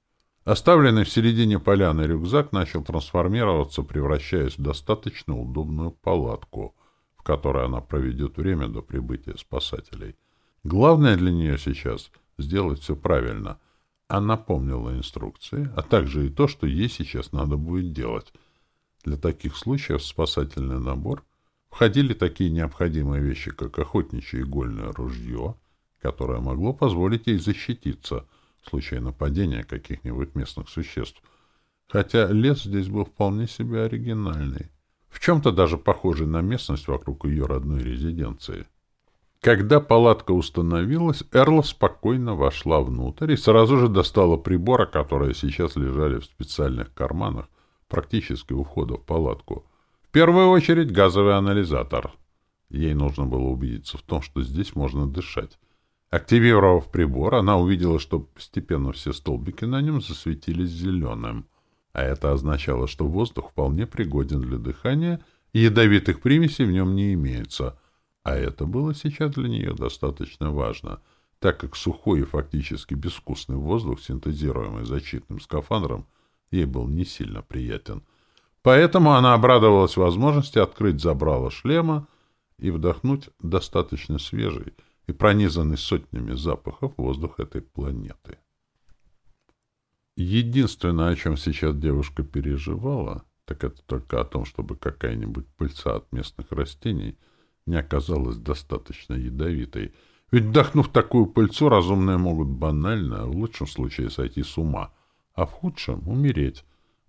Оставленный в середине поляны рюкзак начал трансформироваться, превращаясь в достаточно удобную палатку — которой она проведет время до прибытия спасателей. Главное для нее сейчас — сделать все правильно. Она помнила инструкции, а также и то, что ей сейчас надо будет делать. Для таких случаев в спасательный набор входили такие необходимые вещи, как охотничье игольное ружье, которое могло позволить ей защититься случае нападения каких-нибудь местных существ. Хотя лес здесь был вполне себе оригинальный в чем-то даже похожий на местность вокруг ее родной резиденции. Когда палатка установилась, Эрла спокойно вошла внутрь и сразу же достала приборы, которые сейчас лежали в специальных карманах, практически у входа в палатку. В первую очередь газовый анализатор. Ей нужно было убедиться в том, что здесь можно дышать. Активировав прибор, она увидела, что постепенно все столбики на нем засветились зеленым — а это означало, что воздух вполне пригоден для дыхания, и ядовитых примесей в нем не имеется. А это было сейчас для нее достаточно важно, так как сухой и фактически безвкусный воздух, синтезируемый защитным скафандром, ей был не сильно приятен. Поэтому она обрадовалась возможности открыть забрало шлема и вдохнуть достаточно свежий и пронизанный сотнями запахов воздух этой планеты. Единственное, о чем сейчас девушка переживала, так это только о том, чтобы какая-нибудь пыльца от местных растений не оказалась достаточно ядовитой. Ведь, вдохнув такую пыльцу, разумные могут банально, в лучшем случае, сойти с ума, а в худшем — умереть.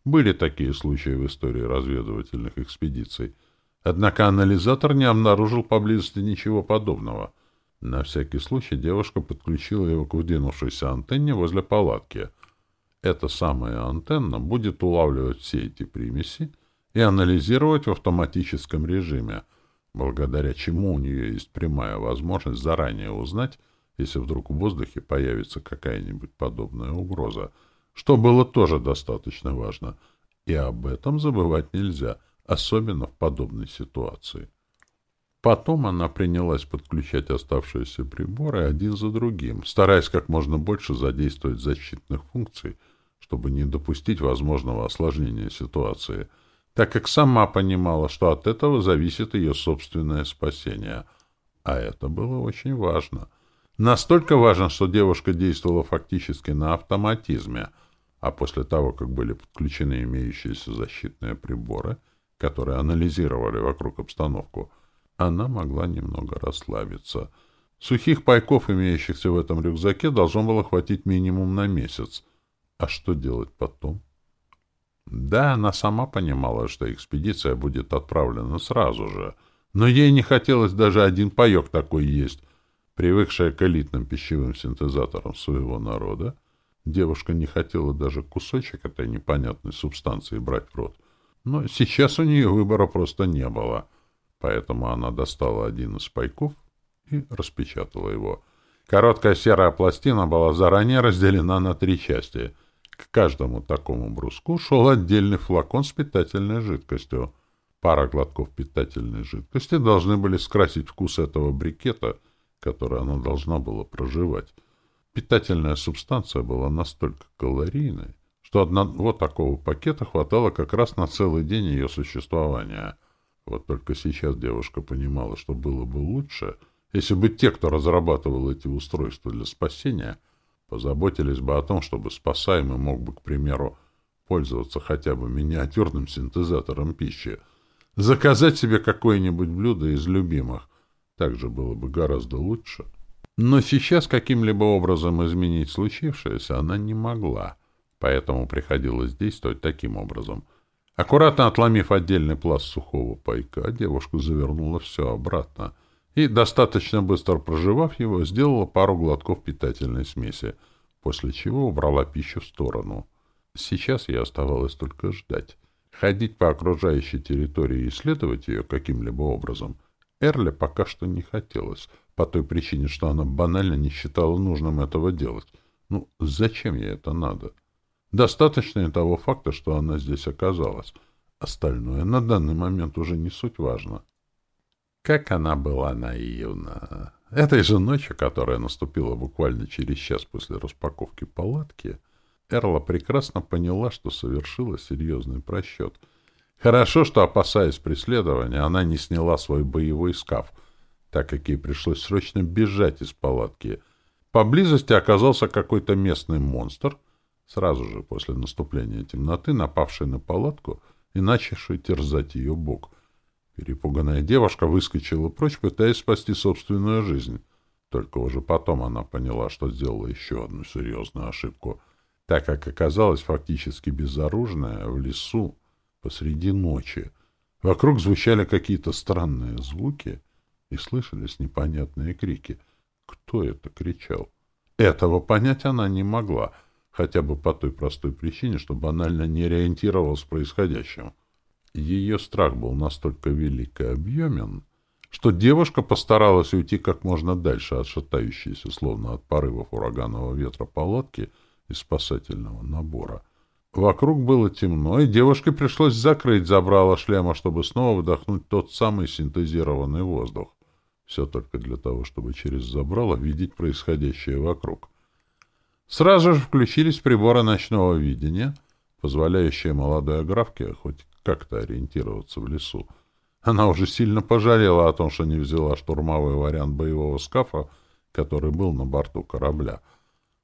Были такие случаи в истории разведывательных экспедиций. Однако анализатор не обнаружил поблизости ничего подобного. На всякий случай девушка подключила его к выдвинувшейся антенне возле палатки — эта самая антенна будет улавливать все эти примеси и анализировать в автоматическом режиме, благодаря чему у нее есть прямая возможность заранее узнать, если вдруг в воздухе появится какая-нибудь подобная угроза, что было тоже достаточно важно. И об этом забывать нельзя, особенно в подобной ситуации. Потом она принялась подключать оставшиеся приборы один за другим, стараясь как можно больше задействовать защитных функций, чтобы не допустить возможного осложнения ситуации, так как сама понимала, что от этого зависит ее собственное спасение. А это было очень важно. Настолько важен, что девушка действовала фактически на автоматизме, а после того, как были подключены имеющиеся защитные приборы, которые анализировали вокруг обстановку, она могла немного расслабиться. Сухих пайков, имеющихся в этом рюкзаке, должно было хватить минимум на месяц. А что делать потом? Да, она сама понимала, что экспедиция будет отправлена сразу же, но ей не хотелось даже один паек такой есть, Привыкшая к элитным пищевым синтезаторам своего народа, девушка не хотела даже кусочек этой непонятной субстанции брать в рот. Но сейчас у нее выбора просто не было, поэтому она достала один из пайков и распечатала его. Короткая серая пластина была заранее разделена на три части. К каждому такому бруску шел отдельный флакон с питательной жидкостью. Пара глотков питательной жидкости должны были скрасить вкус этого брикета — которое она должна была проживать. Питательная субстанция была настолько калорийной, что одного такого пакета хватало как раз на целый день ее существования. Вот только сейчас девушка понимала, что было бы лучше, если бы те, кто разрабатывал эти устройства для спасения, позаботились бы о том, чтобы спасаемый мог бы, к примеру, пользоваться хотя бы миниатюрным синтезатором пищи, заказать себе какое-нибудь блюдо из любимых, также было бы гораздо лучше. Но сейчас каким-либо образом изменить случившееся она не могла, поэтому приходилось действовать таким образом. Аккуратно отломив отдельный пласт сухого пайка, девушка завернула все обратно и, достаточно быстро проживав его, сделала пару глотков питательной смеси, после чего убрала пищу в сторону. Сейчас ей оставалось только ждать. Ходить по окружающей территории и исследовать ее каким-либо образом — Эрле пока что не хотелось, по той причине, что она банально не считала нужным этого делать. Ну, зачем ей это надо? Достаточно и того факта, что она здесь оказалась. Остальное на данный момент уже не суть важно. Как она была наивна. Этой же ночью, которая наступила буквально через час после распаковки палатки, Эрла прекрасно поняла, что совершила серьезный просчет — Хорошо, что, опасаясь преследования, она не сняла свой боевой скаф, так как ей пришлось срочно бежать из палатки. Поблизости оказался какой-то местный монстр, сразу же после наступления темноты, напавший на палатку и начавший терзать ее бок. Перепуганная девушка выскочила прочь, пытаясь спасти собственную жизнь. Только уже потом она поняла, что сделала еще одну серьезную ошибку, так как оказалась фактически безоружная в лесу, посреди ночи. Вокруг звучали какие-то странные звуки и слышались непонятные крики. Кто это кричал? Этого понять она не могла, хотя бы по той простой причине, что банально не ориентировалась в происходящем. Ее страх был настолько велик и объемен, что девушка постаралась уйти как можно дальше от шатающейся, словно от порывов ураганного ветра палатки и спасательного набора — Вокруг было темно, и девушке пришлось закрыть забрало шлема, чтобы снова вдохнуть тот самый синтезированный воздух. Все только для того, чтобы через забрало видеть происходящее вокруг. Сразу же включились приборы ночного видения, позволяющие молодой аграфке хоть как-то ориентироваться в лесу. Она уже сильно пожалела о том, что не взяла штурмовой вариант боевого скафа, который был на борту корабля.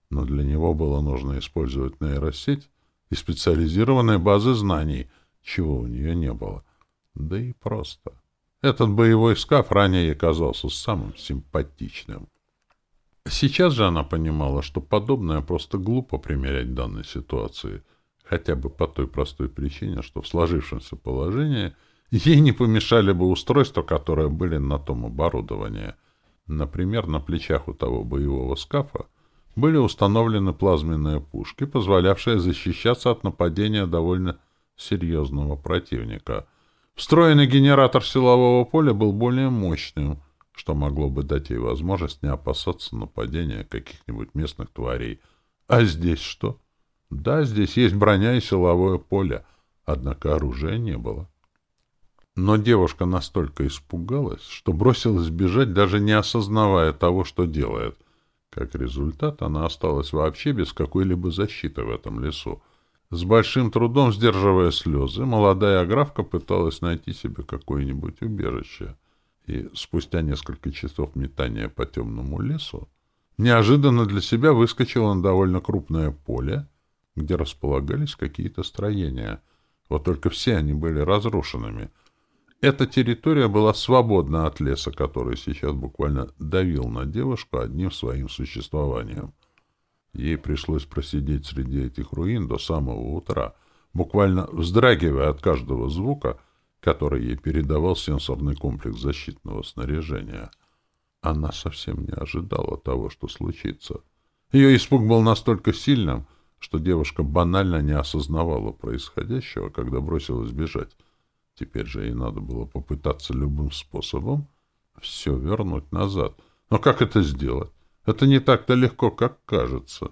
Но для него было нужно использовать нейросеть, и специализированной базы знаний, чего у нее не было. Да и просто. Этот боевой скаф ранее казался самым симпатичным. Сейчас же она понимала, что подобное просто глупо примерять в данной ситуации, хотя бы по той простой причине, что в сложившемся положении ей не помешали бы устройства, которые были на том оборудовании. Например, на плечах у того боевого скафа были установлены плазменные пушки, позволявшие защищаться от нападения довольно серьезного противника. Встроенный генератор силового поля был более мощным, что могло бы дать ей возможность не опасаться нападения каких-нибудь местных тварей. А здесь что? Да, здесь есть броня и силовое поле, однако оружия не было. Но девушка настолько испугалась, что бросилась бежать, даже не осознавая того, что делает. Как результат, она осталась вообще без какой-либо защиты в этом лесу. С большим трудом сдерживая слезы, молодая аграфка пыталась найти себе какое-нибудь убежище. И спустя несколько часов метания по темному лесу неожиданно для себя выскочила на довольно крупное поле, где располагались какие-то строения. Вот только все они были разрушенными. Эта территория была свободна от леса, который сейчас буквально давил на девушку одним своим существованием. Ей пришлось просидеть среди этих руин до самого утра, буквально вздрагивая от каждого звука, который ей передавал сенсорный комплекс защитного снаряжения. Она совсем не ожидала того, что случится. Ее испуг был настолько сильным, что девушка банально не осознавала происходящего, когда бросилась бежать. Теперь же ей надо было попытаться любым способом все вернуть назад. Но как это сделать? Это не так-то легко, как кажется.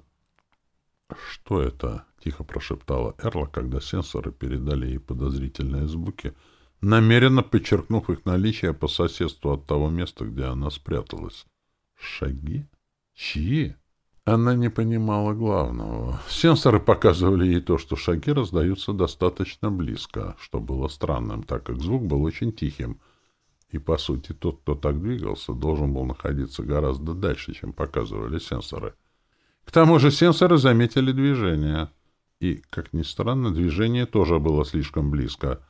— Что это? — тихо прошептала Эрла, когда сенсоры передали ей подозрительные звуки, намеренно подчеркнув их наличие по соседству от того места, где она спряталась. — Шаги? Чьи? Она не понимала главного. Сенсоры показывали ей то, что шаги раздаются достаточно близко, что было странным, так как звук был очень тихим. И, по сути, тот, кто так двигался, должен был находиться гораздо дальше, чем показывали сенсоры. К тому же сенсоры заметили движение. И, как ни странно, движение тоже было слишком близко.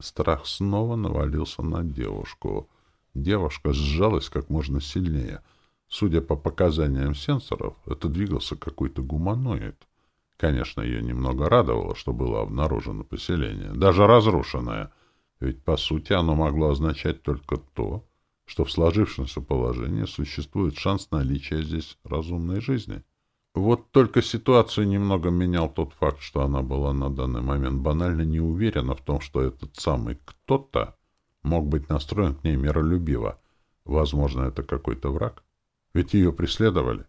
Страх снова навалился на девушку. Девушка сжалась как можно сильнее — Судя по показаниям сенсоров, это двигался какой-то гуманоид. Конечно, ее немного радовало, что было обнаружено поселение, даже разрушенное, ведь, по сути, оно могло означать только то, что в сложившемся положении существует шанс наличия здесь разумной жизни. Вот только ситуацию немного менял тот факт, что она была на данный момент банально не уверена в том, что этот самый кто-то мог быть настроен к ней миролюбиво. Возможно, это какой-то враг. Ведь ее преследовали.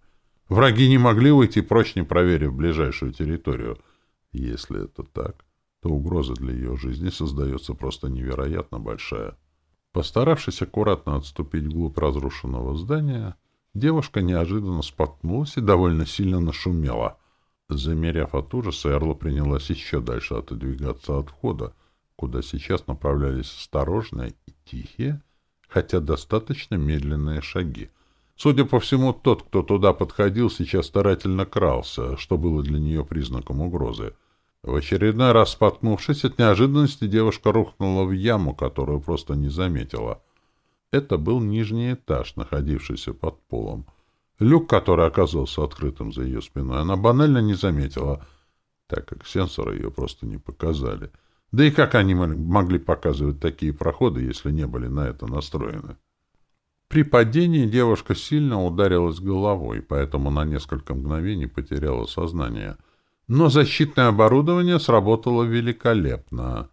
Враги не могли уйти прочь, не проверив ближайшую территорию. Если это так, то угроза для ее жизни создается просто невероятно большая. Постаравшись аккуратно отступить вглубь разрушенного здания, девушка неожиданно споткнулась и довольно сильно нашумела. Замеряв от ужаса, Эрла принялась еще дальше отодвигаться от входа, куда сейчас направлялись осторожные и тихие, хотя достаточно медленные шаги — Судя по всему, тот, кто туда подходил, сейчас старательно крался, что было для нее признаком угрозы. В очередной раз споткнувшись от неожиданности, девушка рухнула в яму, которую просто не заметила. Это был нижний этаж, находившийся под полом. Люк, который оказался открытым за ее спиной, она банально не заметила, так как сенсоры ее просто не показали. Да и как они могли показывать такие проходы, если не были на это настроены? При падении девушка сильно ударилась головой, поэтому на несколько мгновений потеряла сознание. Но защитное оборудование сработало великолепно.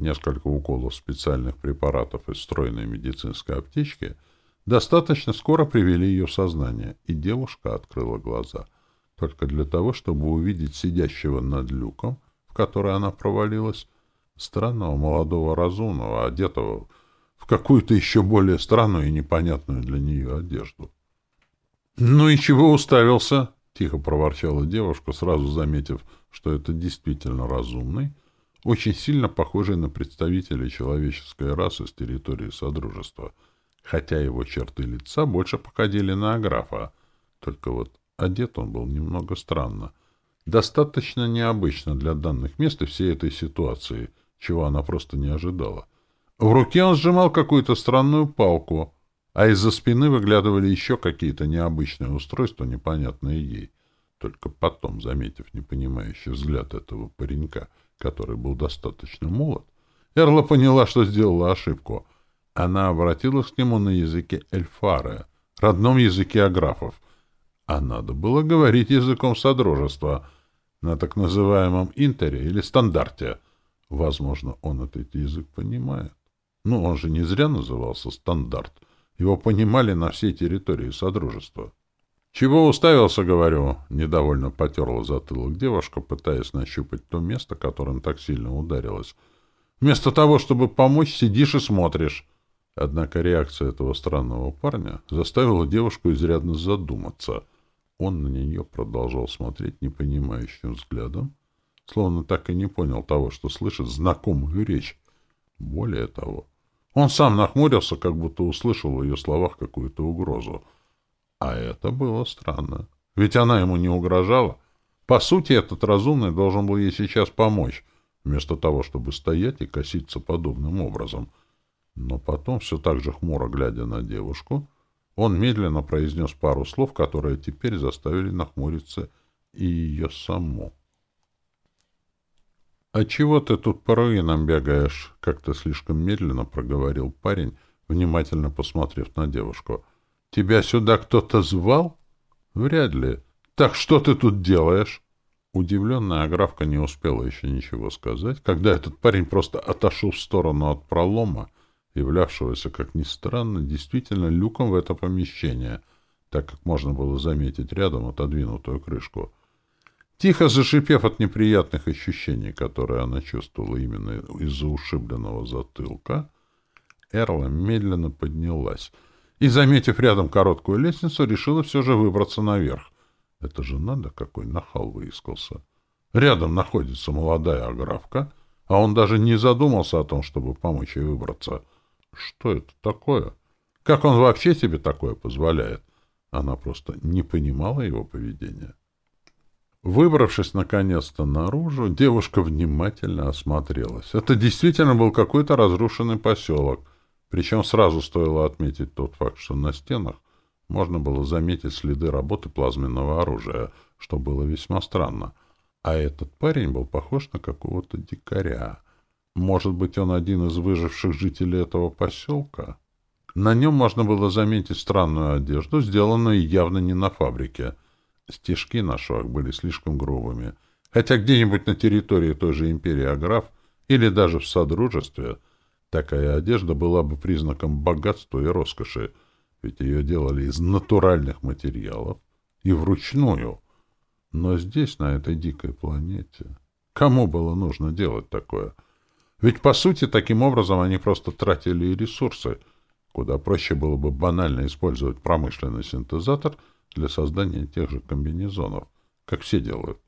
Несколько уколов специальных препаратов из стройной медицинской аптечки достаточно скоро привели ее в сознание, и девушка открыла глаза. Только для того, чтобы увидеть сидящего над люком, в который она провалилась, странного молодого разумного, одетого в какую-то еще более странную и непонятную для нее одежду. «Ну и чего уставился?» — тихо проворчала девушка, сразу заметив, что это действительно разумный, очень сильно похожий на представителей человеческой расы с территории Содружества, хотя его черты лица больше походили на аграфа, только вот одет он был немного странно. Достаточно необычно для данных мест и всей этой ситуации, чего она просто не ожидала. В руке он сжимал какую-то странную палку, а из-за спины выглядывали еще какие-то необычные устройства, непонятные ей. Только потом, заметив непонимающий взгляд этого паренька, который был достаточно молод, Эрла поняла, что сделала ошибку. Она обратилась к нему на языке эльфары, родном языке аграфов, а надо было говорить языком Содружества, на так называемом интере или стандарте. Возможно, он этот язык понимает. Ну, он же не зря назывался «стандарт». Его понимали на всей территории Содружества. «Чего уставился, говорю?» — недовольно потерла затылок девушка, пытаясь нащупать то место, которым так сильно ударилась. «Вместо того, чтобы помочь, сидишь и смотришь». Однако реакция этого странного парня заставила девушку изрядно задуматься. Он на нее продолжал смотреть непонимающим взглядом, словно так и не понял того, что слышит знакомую речь. Более того, он сам нахмурился, как будто услышал в ее словах какую-то угрозу. А это было странно. Ведь она ему не угрожала. По сути, этот разумный должен был ей сейчас помочь, вместо того, чтобы стоять и коситься подобным образом. Но потом, все так же хмуро глядя на девушку, он медленно произнес пару слов, которые теперь заставили нахмуриться и ее саму. «А чего ты тут по руинам бегаешь?» — как-то слишком медленно проговорил парень, внимательно посмотрев на девушку. «Тебя сюда кто-то звал?» «Вряд ли. Так что ты тут делаешь?» Удивленная Аграфка не успела еще ничего сказать, когда этот парень просто отошел в сторону от пролома, являвшегося, как ни странно, действительно люком в это помещение, так как можно было заметить рядом отодвинутую крышку — Тихо зашипев от неприятных ощущений, которые она чувствовала именно из-за ушибленного затылка, Эрла медленно поднялась и, заметив рядом короткую лестницу, решила все же выбраться наверх. Это же надо, какой нахал выискался. Рядом находится молодая аграфка, а он даже не задумался о том, чтобы помочь ей выбраться. Что это такое? Как он вообще себе такое позволяет? Она просто не понимала его поведения. Выбравшись наконец-то наружу, девушка внимательно осмотрелась. Это действительно был какой-то разрушенный поселок. Причем сразу стоило отметить тот факт, что на стенах можно было заметить следы работы плазменного оружия, что было весьма странно. А этот парень был похож на какого-то дикаря. Может быть, он один из выживших жителей этого поселка? На нем можно было заметить странную одежду, сделанную явно не на фабрике — Стежки на шаг были слишком грубыми, хотя где-нибудь на территории той же империи Аграф или даже в Содружестве такая одежда была бы признаком богатства и роскоши, ведь ее делали из натуральных материалов и вручную. Но здесь, на этой дикой планете, кому было нужно делать такое? Ведь, по сути, таким образом они просто тратили ресурсы, куда проще было бы банально использовать промышленный синтезатор — для создания тех же комбинезонов, как все делают.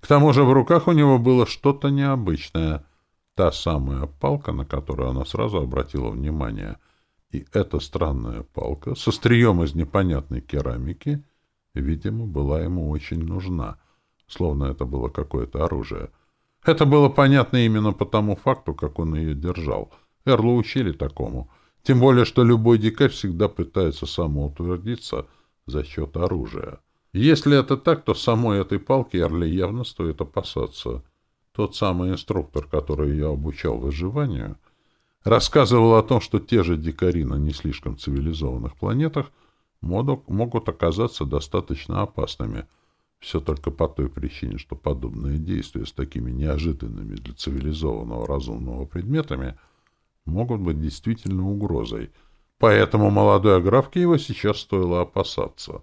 К тому же в руках у него было что-то необычное, та самая палка, на которую она сразу обратила внимание. И эта странная палка со стрием из непонятной керамики, видимо, была ему очень нужна, словно это было какое-то оружие. Это было понятно именно по тому факту, как он ее держал. Эрлу учили такому. Тем более, что любой дикарь всегда пытается самоутвердиться — за счет оружия. Если это так, то самой этой палки Эрли явно стоит опасаться. Тот самый инструктор, который ее обучал выживанию, рассказывал о том, что те же дикари на не слишком цивилизованных планетах могут оказаться достаточно опасными. Все только по той причине, что подобные действия с такими неожиданными для цивилизованного разумного предметами могут быть действительно угрозой — Поэтому молодой аграфке его сейчас стоило опасаться.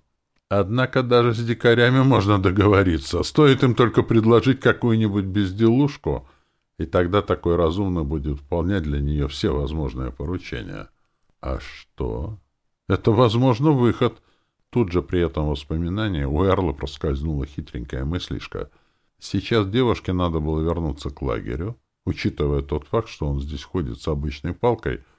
Однако даже с дикарями можно договориться. Стоит им только предложить какую-нибудь безделушку, и тогда такой разумный будет выполнять для нее все возможные поручения. А что? Это, возможно, выход. Тут же при этом воспоминании у Эрла проскользнула хитренькая мыслишка. Сейчас девушке надо было вернуться к лагерю, учитывая тот факт, что он здесь ходит с обычной палкой —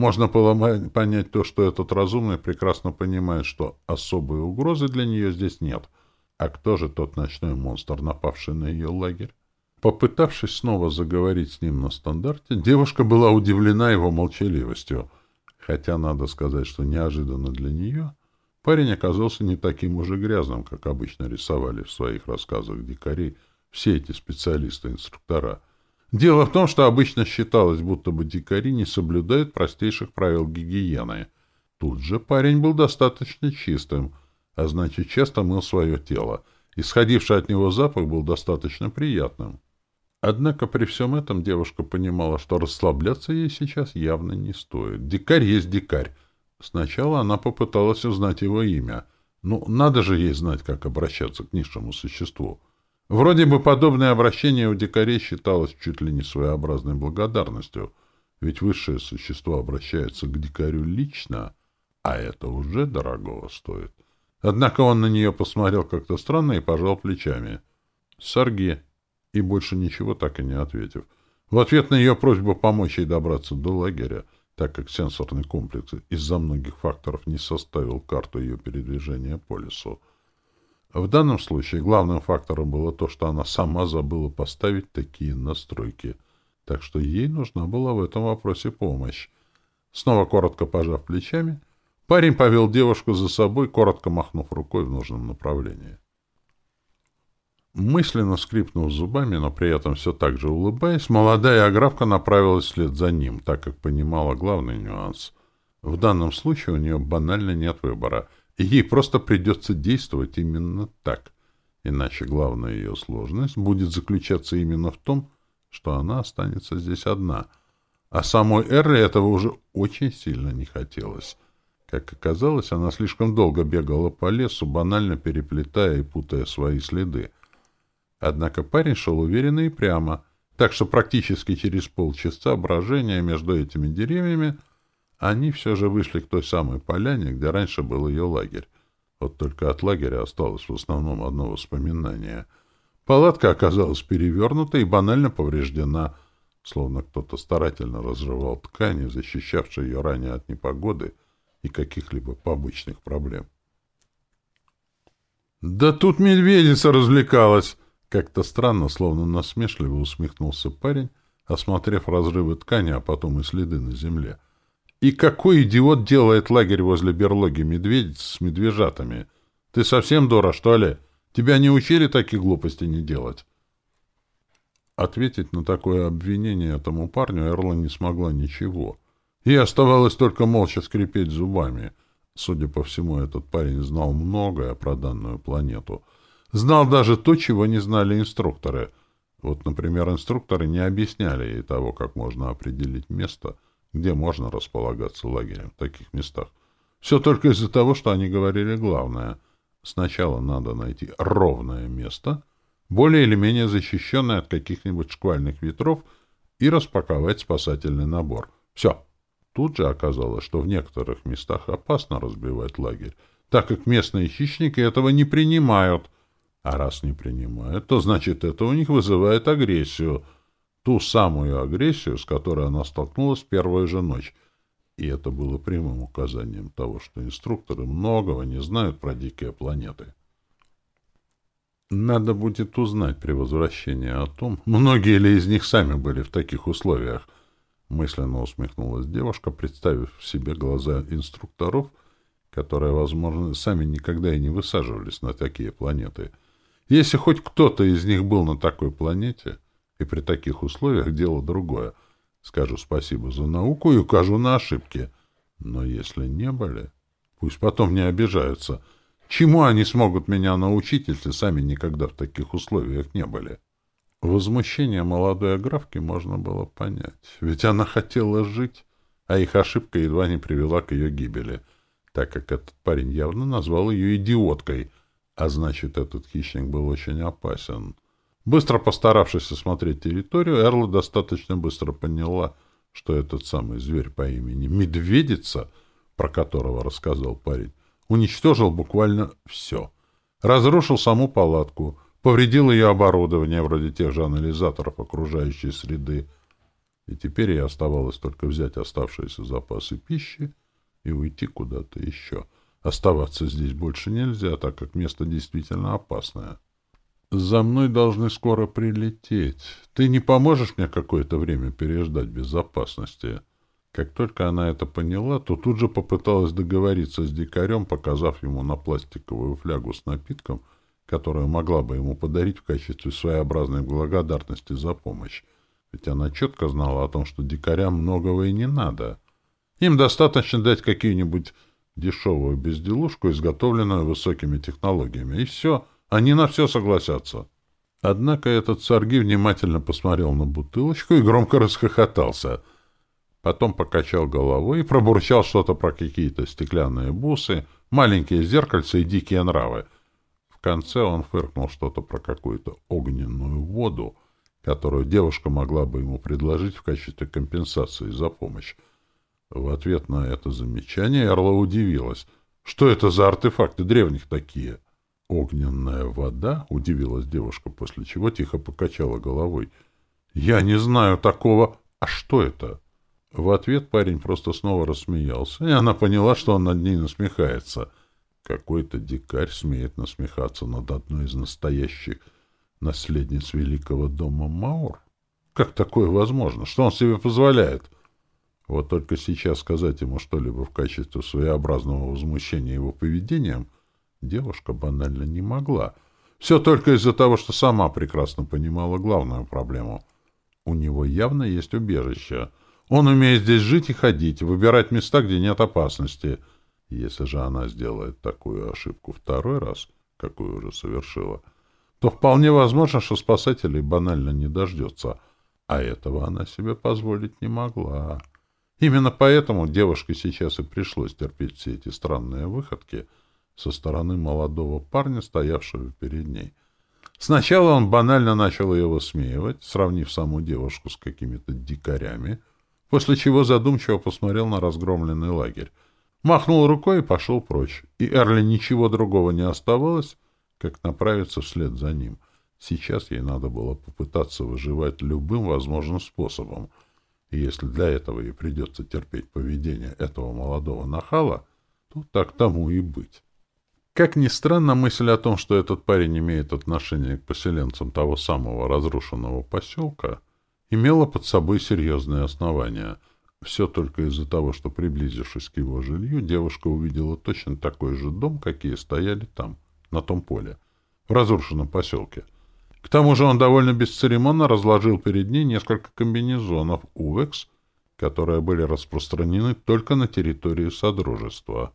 можно понять то, что этот разумный прекрасно понимает, что особой угрозы для нее здесь нет. А кто же тот ночной монстр, напавший на ее лагерь? Попытавшись снова заговорить с ним на стандарте, девушка была удивлена его молчаливостью. Хотя надо сказать, что неожиданно для нее парень оказался не таким уже грязным, как обычно рисовали в своих рассказах дикари все эти специалисты-инструктора — Дело в том, что обычно считалось, будто бы дикари не соблюдают простейших правил гигиены. Тут же парень был достаточно чистым, а значит, часто мыл свое тело. Исходивший от него запах был достаточно приятным. Однако при всем этом девушка понимала, что расслабляться ей сейчас явно не стоит. Дикарь есть дикарь. Сначала она попыталась узнать его имя. Ну, надо же ей знать, как обращаться к низшему существу. Вроде бы подобное обращение у дикарей считалось чуть ли не своеобразной благодарностью, ведь высшее существо обращается к дикарю лично, а это уже дорогого стоит. Однако он на нее посмотрел как-то странно и пожал плечами. «Сарги!» И больше ничего так и не ответив. В ответ на ее просьбу помочь ей добраться до лагеря, так как сенсорный комплекс из-за многих факторов не составил карту ее передвижения по лесу. В данном случае главным фактором было то, что она сама забыла поставить такие настройки, так что ей нужна была в этом вопросе помощь. Снова коротко пожав плечами, парень повел девушку за собой, коротко махнув рукой в нужном направлении. Мысленно скрипнув зубами, но при этом все так же улыбаясь, молодая аграфка направилась вслед за ним, так как понимала главный нюанс. В данном случае у нее банально нет выбора, ей просто придется действовать именно так. Иначе главная ее сложность будет заключаться именно в том, что она останется здесь одна. А самой Эрли этого уже очень сильно не хотелось. Как оказалось, она слишком долго бегала по лесу, банально переплетая и путая свои следы — Однако парень шел уверенно и прямо, так что практически через полчаса брожения между этими деревьями они все же вышли к той самой поляне, где раньше был ее лагерь. Вот только от лагеря осталось в основном одно воспоминание. Палатка оказалась перевернута и банально повреждена, словно кто-то старательно разрывал ткани, защищавшие ее ранее от непогоды и каких-либо побочных проблем. «Да тут медведица развлекалась!» Как-то странно, словно насмешливо усмехнулся парень, осмотрев разрывы ткани, а потом и следы на земле. «И какой идиот делает лагерь возле берлоги медведиц с медвежатами? Ты совсем дура, что ли? Тебя не учили такие глупости не делать?» Ответить на такое обвинение этому парню Эрла не смогла ничего. И оставалось только молча скрипеть зубами. Судя по всему, этот парень знал многое про данную планету — Знал даже то, чего не знали инструкторы. Вот, например, инструкторы не объясняли ей того, как можно определить место, где можно располагаться лагерем в таких местах. Все только из-за того, что они говорили главное. Сначала надо найти ровное место, более или менее защищенное от каких-нибудь шквальных ветров, и распаковать спасательный набор. Все. Тут же оказалось, что в некоторых местах опасно разбивать лагерь, так как местные хищники этого не принимают — а раз не принимает, то значит это у них вызывает агрессию. Ту самую агрессию, с которой она столкнулась в первую же ночь. И это было прямым указанием того, что инструкторы многого не знают про дикие планеты. Надо будет узнать при возвращении о том, многие ли из них сами были в таких условиях. Мысленно усмехнулась девушка, представив в себе глаза инструкторов, которые, возможно, сами никогда и не высаживались на такие планеты — если хоть кто-то из них был на такой планете, и при таких условиях дело другое. Скажу спасибо за науку и укажу на ошибки. Но если не были, пусть потом не обижаются. Чему они смогут меня научить, если сами никогда в таких условиях не были? Возмущение молодой аграфки можно было понять. Ведь она хотела жить, а их ошибка едва не привела к ее гибели, так как этот парень явно назвал ее идиоткой — а значит, этот хищник был очень опасен. Быстро постаравшись осмотреть территорию, Эрла достаточно быстро поняла, что этот самый зверь по имени Медведица, про которого рассказал парень, уничтожил буквально все. Разрушил саму палатку, повредил ее оборудование, вроде тех же анализаторов окружающей среды, и теперь ей оставалось только взять оставшиеся запасы пищи и уйти куда-то еще — Оставаться здесь больше нельзя, так как место действительно опасное. За мной должны скоро прилететь. Ты не поможешь мне какое-то время переждать безопасности? Как только она это поняла, то тут же попыталась договориться с дикарем, показав ему на пластиковую флягу с напитком, которую могла бы ему подарить в качестве своеобразной благодарности за помощь. Ведь она четко знала о том, что дикарям многого и не надо. Им достаточно дать какие-нибудь дешевую безделушку, изготовленную высокими технологиями. И все, они на все согласятся. Однако этот царги внимательно посмотрел на бутылочку и громко расхохотался. Потом покачал головой и пробурчал что-то про какие-то стеклянные бусы, маленькие зеркальца и дикие нравы. В конце он фыркнул что-то про какую-то огненную воду, которую девушка могла бы ему предложить в качестве компенсации за помощь. В ответ на это замечание Эрла удивилась. Что это за артефакты древних такие? Огненная вода? Удивилась девушка, после чего тихо покачала головой. Я не знаю такого. А что это? В ответ парень просто снова рассмеялся, и она поняла, что он над ней насмехается. Какой-то дикарь смеет насмехаться над одной из настоящих наследниц великого дома Маур. Как такое возможно? Что он себе позволяет? Вот только сейчас сказать ему что-либо в качестве своеобразного возмущения его поведением девушка банально не могла. Все только из-за того, что сама прекрасно понимала главную проблему. У него явно есть убежище — он умеет здесь жить и ходить, выбирать места, где нет опасности. Если же она сделает такую ошибку второй раз, какую уже совершила, то вполне возможно, что спасателей банально не дождется. А этого она себе позволить не могла. Именно поэтому девушке сейчас и пришлось терпеть все эти странные выходки со стороны молодого парня, стоявшего перед ней. Сначала он банально начал ее высмеивать, сравнив саму девушку с какими-то дикарями — после чего задумчиво посмотрел на разгромленный лагерь. Махнул рукой и пошел прочь. И Эрли ничего другого не оставалось, как направиться вслед за ним. Сейчас ей надо было попытаться выживать любым возможным способом. И если для этого ей придется терпеть поведение этого молодого нахала, то так тому и быть. Как ни странно, мысль о том, что этот парень имеет отношение к поселенцам того самого разрушенного поселка — имела под собой серьезные основания. Все только из-за того, что, приблизившись к его жилью, девушка увидела точно такой же дом, какие стояли там, на том поле, в разрушенном поселке. К тому же он довольно бесцеремонно разложил перед ней несколько комбинезонов УВЭКС, которые были распространены только на территории Содружества.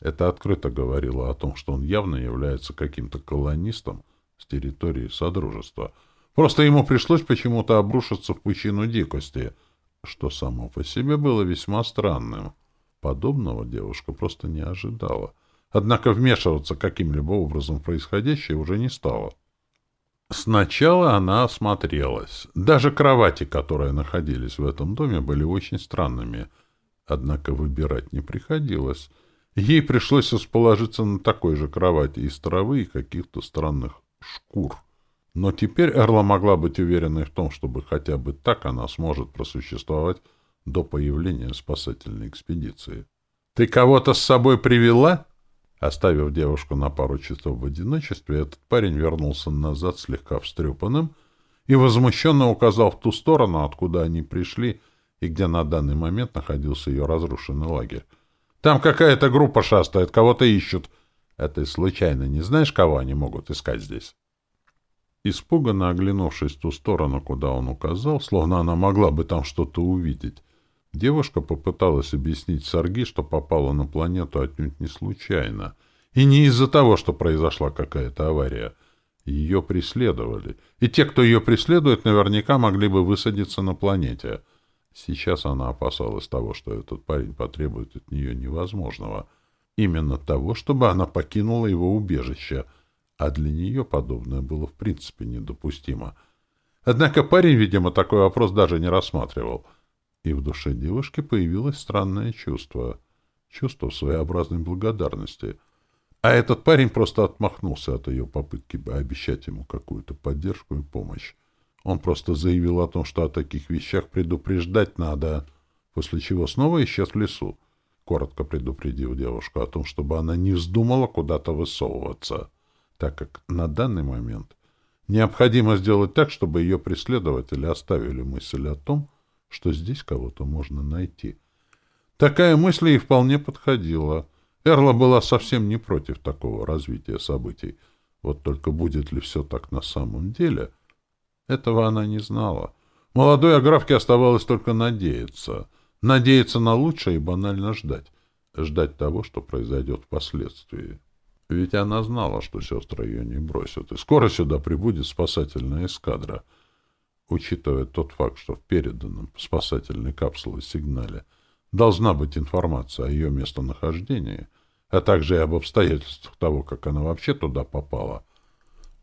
Это открыто говорило о том, что он явно является каким-то колонистом с территории Содружества — Просто ему пришлось почему-то обрушиться в пучину дикости, что само по себе было весьма странным. Подобного девушка просто не ожидала. Однако вмешиваться каким-либо образом в происходящее уже не стала. Сначала она осмотрелась. Даже кровати, которые находились в этом доме, были очень странными. Однако выбирать не приходилось. Ей пришлось расположиться на такой же кровати из травы и каких-то странных шкур. Но теперь Эрла могла быть уверенной в том, чтобы хотя бы так она сможет просуществовать до появления спасательной экспедиции. «Ты кого-то с собой привела?» Оставив девушку на пару часов в одиночестве, этот парень вернулся назад слегка встрепанным и возмущенно указал в ту сторону, откуда они пришли и где на данный момент находился ее разрушенный лагерь. «Там какая-то группа шастает, кого-то ищут. А ты случайно не знаешь, кого они могут искать здесь?» Испуганно оглянувшись в ту сторону, куда он указал, словно она могла бы там что-то увидеть, девушка попыталась объяснить Сарги, что попала на планету отнюдь не случайно, и не из-за того, что произошла какая-то авария. Ее преследовали, и те, кто ее преследует, наверняка могли бы высадиться на планете. Сейчас она опасалась того, что этот парень потребует от нее невозможного. Именно того, чтобы она покинула его убежище — а для нее подобное было в принципе недопустимо. Однако парень, видимо, такой вопрос даже не рассматривал. И в душе девушки появилось странное чувство. Чувство своеобразной благодарности. А этот парень просто отмахнулся от ее попытки обещать ему какую-то поддержку и помощь. Он просто заявил о том, что о таких вещах предупреждать надо, после чего снова исчез в лесу, коротко предупредив девушку о том, чтобы она не вздумала куда-то высовываться так как на данный момент необходимо сделать так, чтобы ее преследователи оставили мысль о том, что здесь кого-то можно найти. Такая мысль ей вполне подходила. Эрла была совсем не против такого развития событий. Вот только будет ли все так на самом деле, этого она не знала. Молодой Аграфке оставалось только надеяться. Надеяться на лучшее и банально ждать. Ждать того, что произойдет впоследствии. Ведь она знала, что сестры ее не бросят, и скоро сюда прибудет спасательная эскадра. Учитывая тот факт, что в переданном спасательной капсуле сигнале должна быть информация о ее местонахождении, а также и об обстоятельствах того, как она вообще туда попала,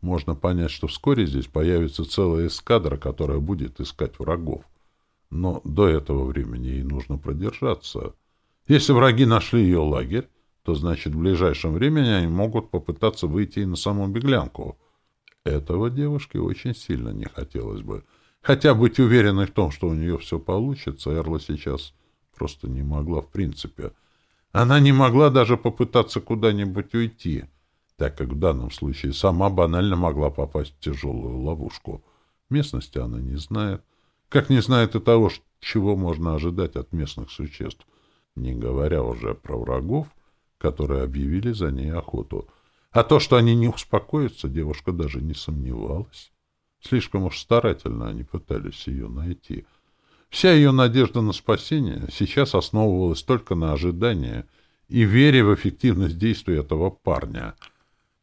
можно понять, что вскоре здесь появится целая эскадра, которая будет искать врагов. Но до этого времени ей нужно продержаться. Если враги нашли ее лагерь, то значит в ближайшем времени они могут попытаться выйти и на саму беглянку. Этого девушке очень сильно не хотелось бы. Хотя быть уверенной в том, что у нее все получится, Эрла сейчас просто не могла в принципе. Она не могла даже попытаться куда-нибудь уйти, так как в данном случае сама банально могла попасть в тяжелую ловушку. Местности она не знает, как не знает и того, чего можно ожидать от местных существ, не говоря уже про врагов, которые объявили за ней охоту. А то, что они не успокоятся, девушка даже не сомневалась. Слишком уж старательно они пытались ее найти. Вся ее надежда на спасение сейчас основывалась только на ожидании и вере в эффективность действий этого парня.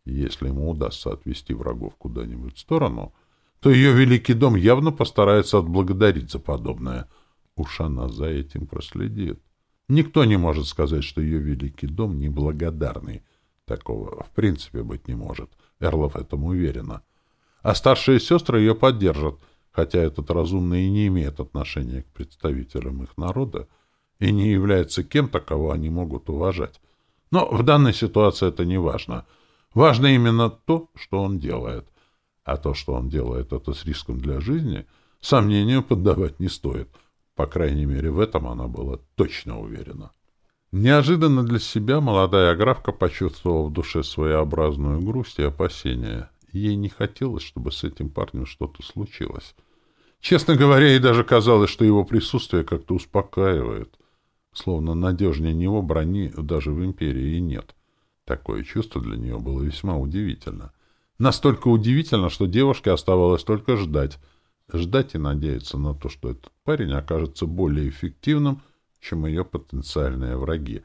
Если ему удастся отвести врагов куда-нибудь в сторону, то ее великий дом явно постарается отблагодарить за подобное. Уж она за этим проследит. Никто не может сказать, что ее великий дом неблагодарный. Такого в принципе быть не может. Эрлов этому уверена. А старшие сестры ее поддержат, хотя этот разумный и не имеет отношения к представителям их народа и не является кем-то, кого они могут уважать. Но в данной ситуации это не важно. Важно именно то, что он делает. А то, что он делает это с риском для жизни, сомнению поддавать не стоит. По крайней мере, в этом она была точно уверена. Неожиданно для себя молодая графка почувствовала в душе своеобразную грусть и опасение. Ей не хотелось, чтобы с этим парнем что-то случилось. Честно говоря, ей даже казалось, что его присутствие как-то успокаивает. Словно надежнее него брони даже в империи нет. Такое чувство для нее было весьма удивительно. Настолько удивительно, что девушке оставалось только ждать. Ждать и надеяться на то, что этот парень окажется более эффективным, чем ее потенциальные враги.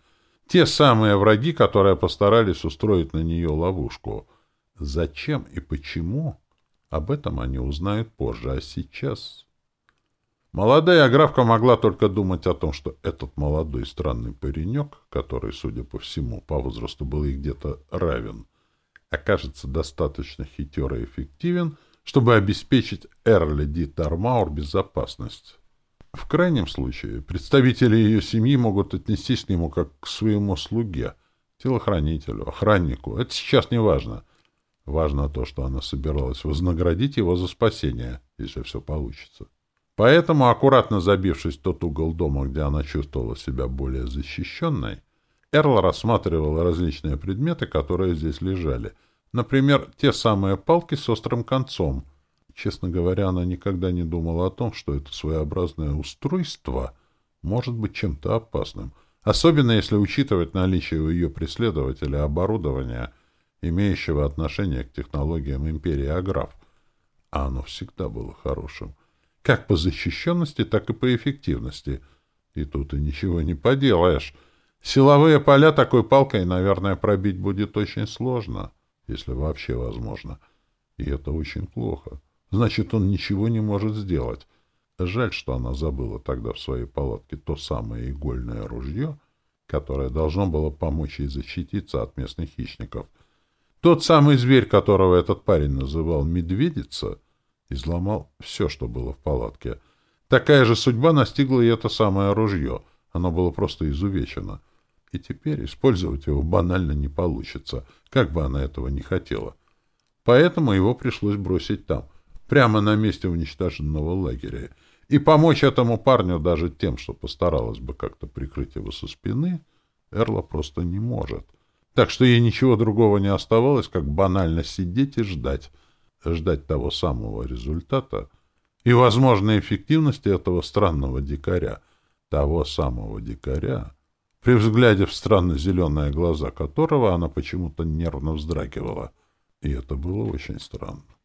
Те самые враги, которые постарались устроить на нее ловушку — Зачем и почему? Об этом они узнают позже, а сейчас... Молодая Аграфка могла только думать о том, что этот молодой странный паренек, который, судя по всему, по возрасту был ей где-то равен, окажется достаточно хитер и эффективен, чтобы обеспечить Эрли Ди Тармаур безопасность. В крайнем случае, представители ее семьи могут отнестись к нему как к своему слуге, телохранителю, охраннику. Это сейчас не важно — Важно то, что она собиралась вознаградить его за спасение, если все получится. Поэтому, аккуратно забившись в тот угол дома, где она чувствовала себя более защищенной, Эрл рассматривала различные предметы, которые здесь лежали. Например, те самые палки с острым концом. Честно говоря, она никогда не думала о том, что это своеобразное устройство может быть чем-то опасным, особенно если учитывать наличие у ее преследователя оборудования — имеющего отношение к технологиям империи Аграф, а оно всегда было хорошим, как по защищенности, так и по эффективности. И тут и ничего не поделаешь. Силовые поля такой палкой, наверное, пробить будет очень сложно, если вообще возможно. И это очень плохо. Значит, он ничего не может сделать. Жаль, что она забыла тогда в своей палатке то самое игольное ружье, которое должно было помочь ей защититься от местных хищников — тот самый зверь, которого этот парень называл «медведица», изломал все, что было в палатке. Такая же судьба настигла и это самое ружье. Оно было просто изувечено. И теперь использовать его банально не получится, как бы она этого не хотела. Поэтому его пришлось бросить там, прямо на месте уничтоженного лагеря. И помочь этому парню даже тем, что постаралась бы как-то прикрыть его со спины, Эрла просто не может. Так что ей ничего другого не оставалось, как банально сидеть и ждать. Ждать того самого результата и возможной эффективности этого странного дикаря. Того самого дикаря, при взгляде в странно-зеленые глаза которого она почему-то нервно вздрагивала. И это было очень странно.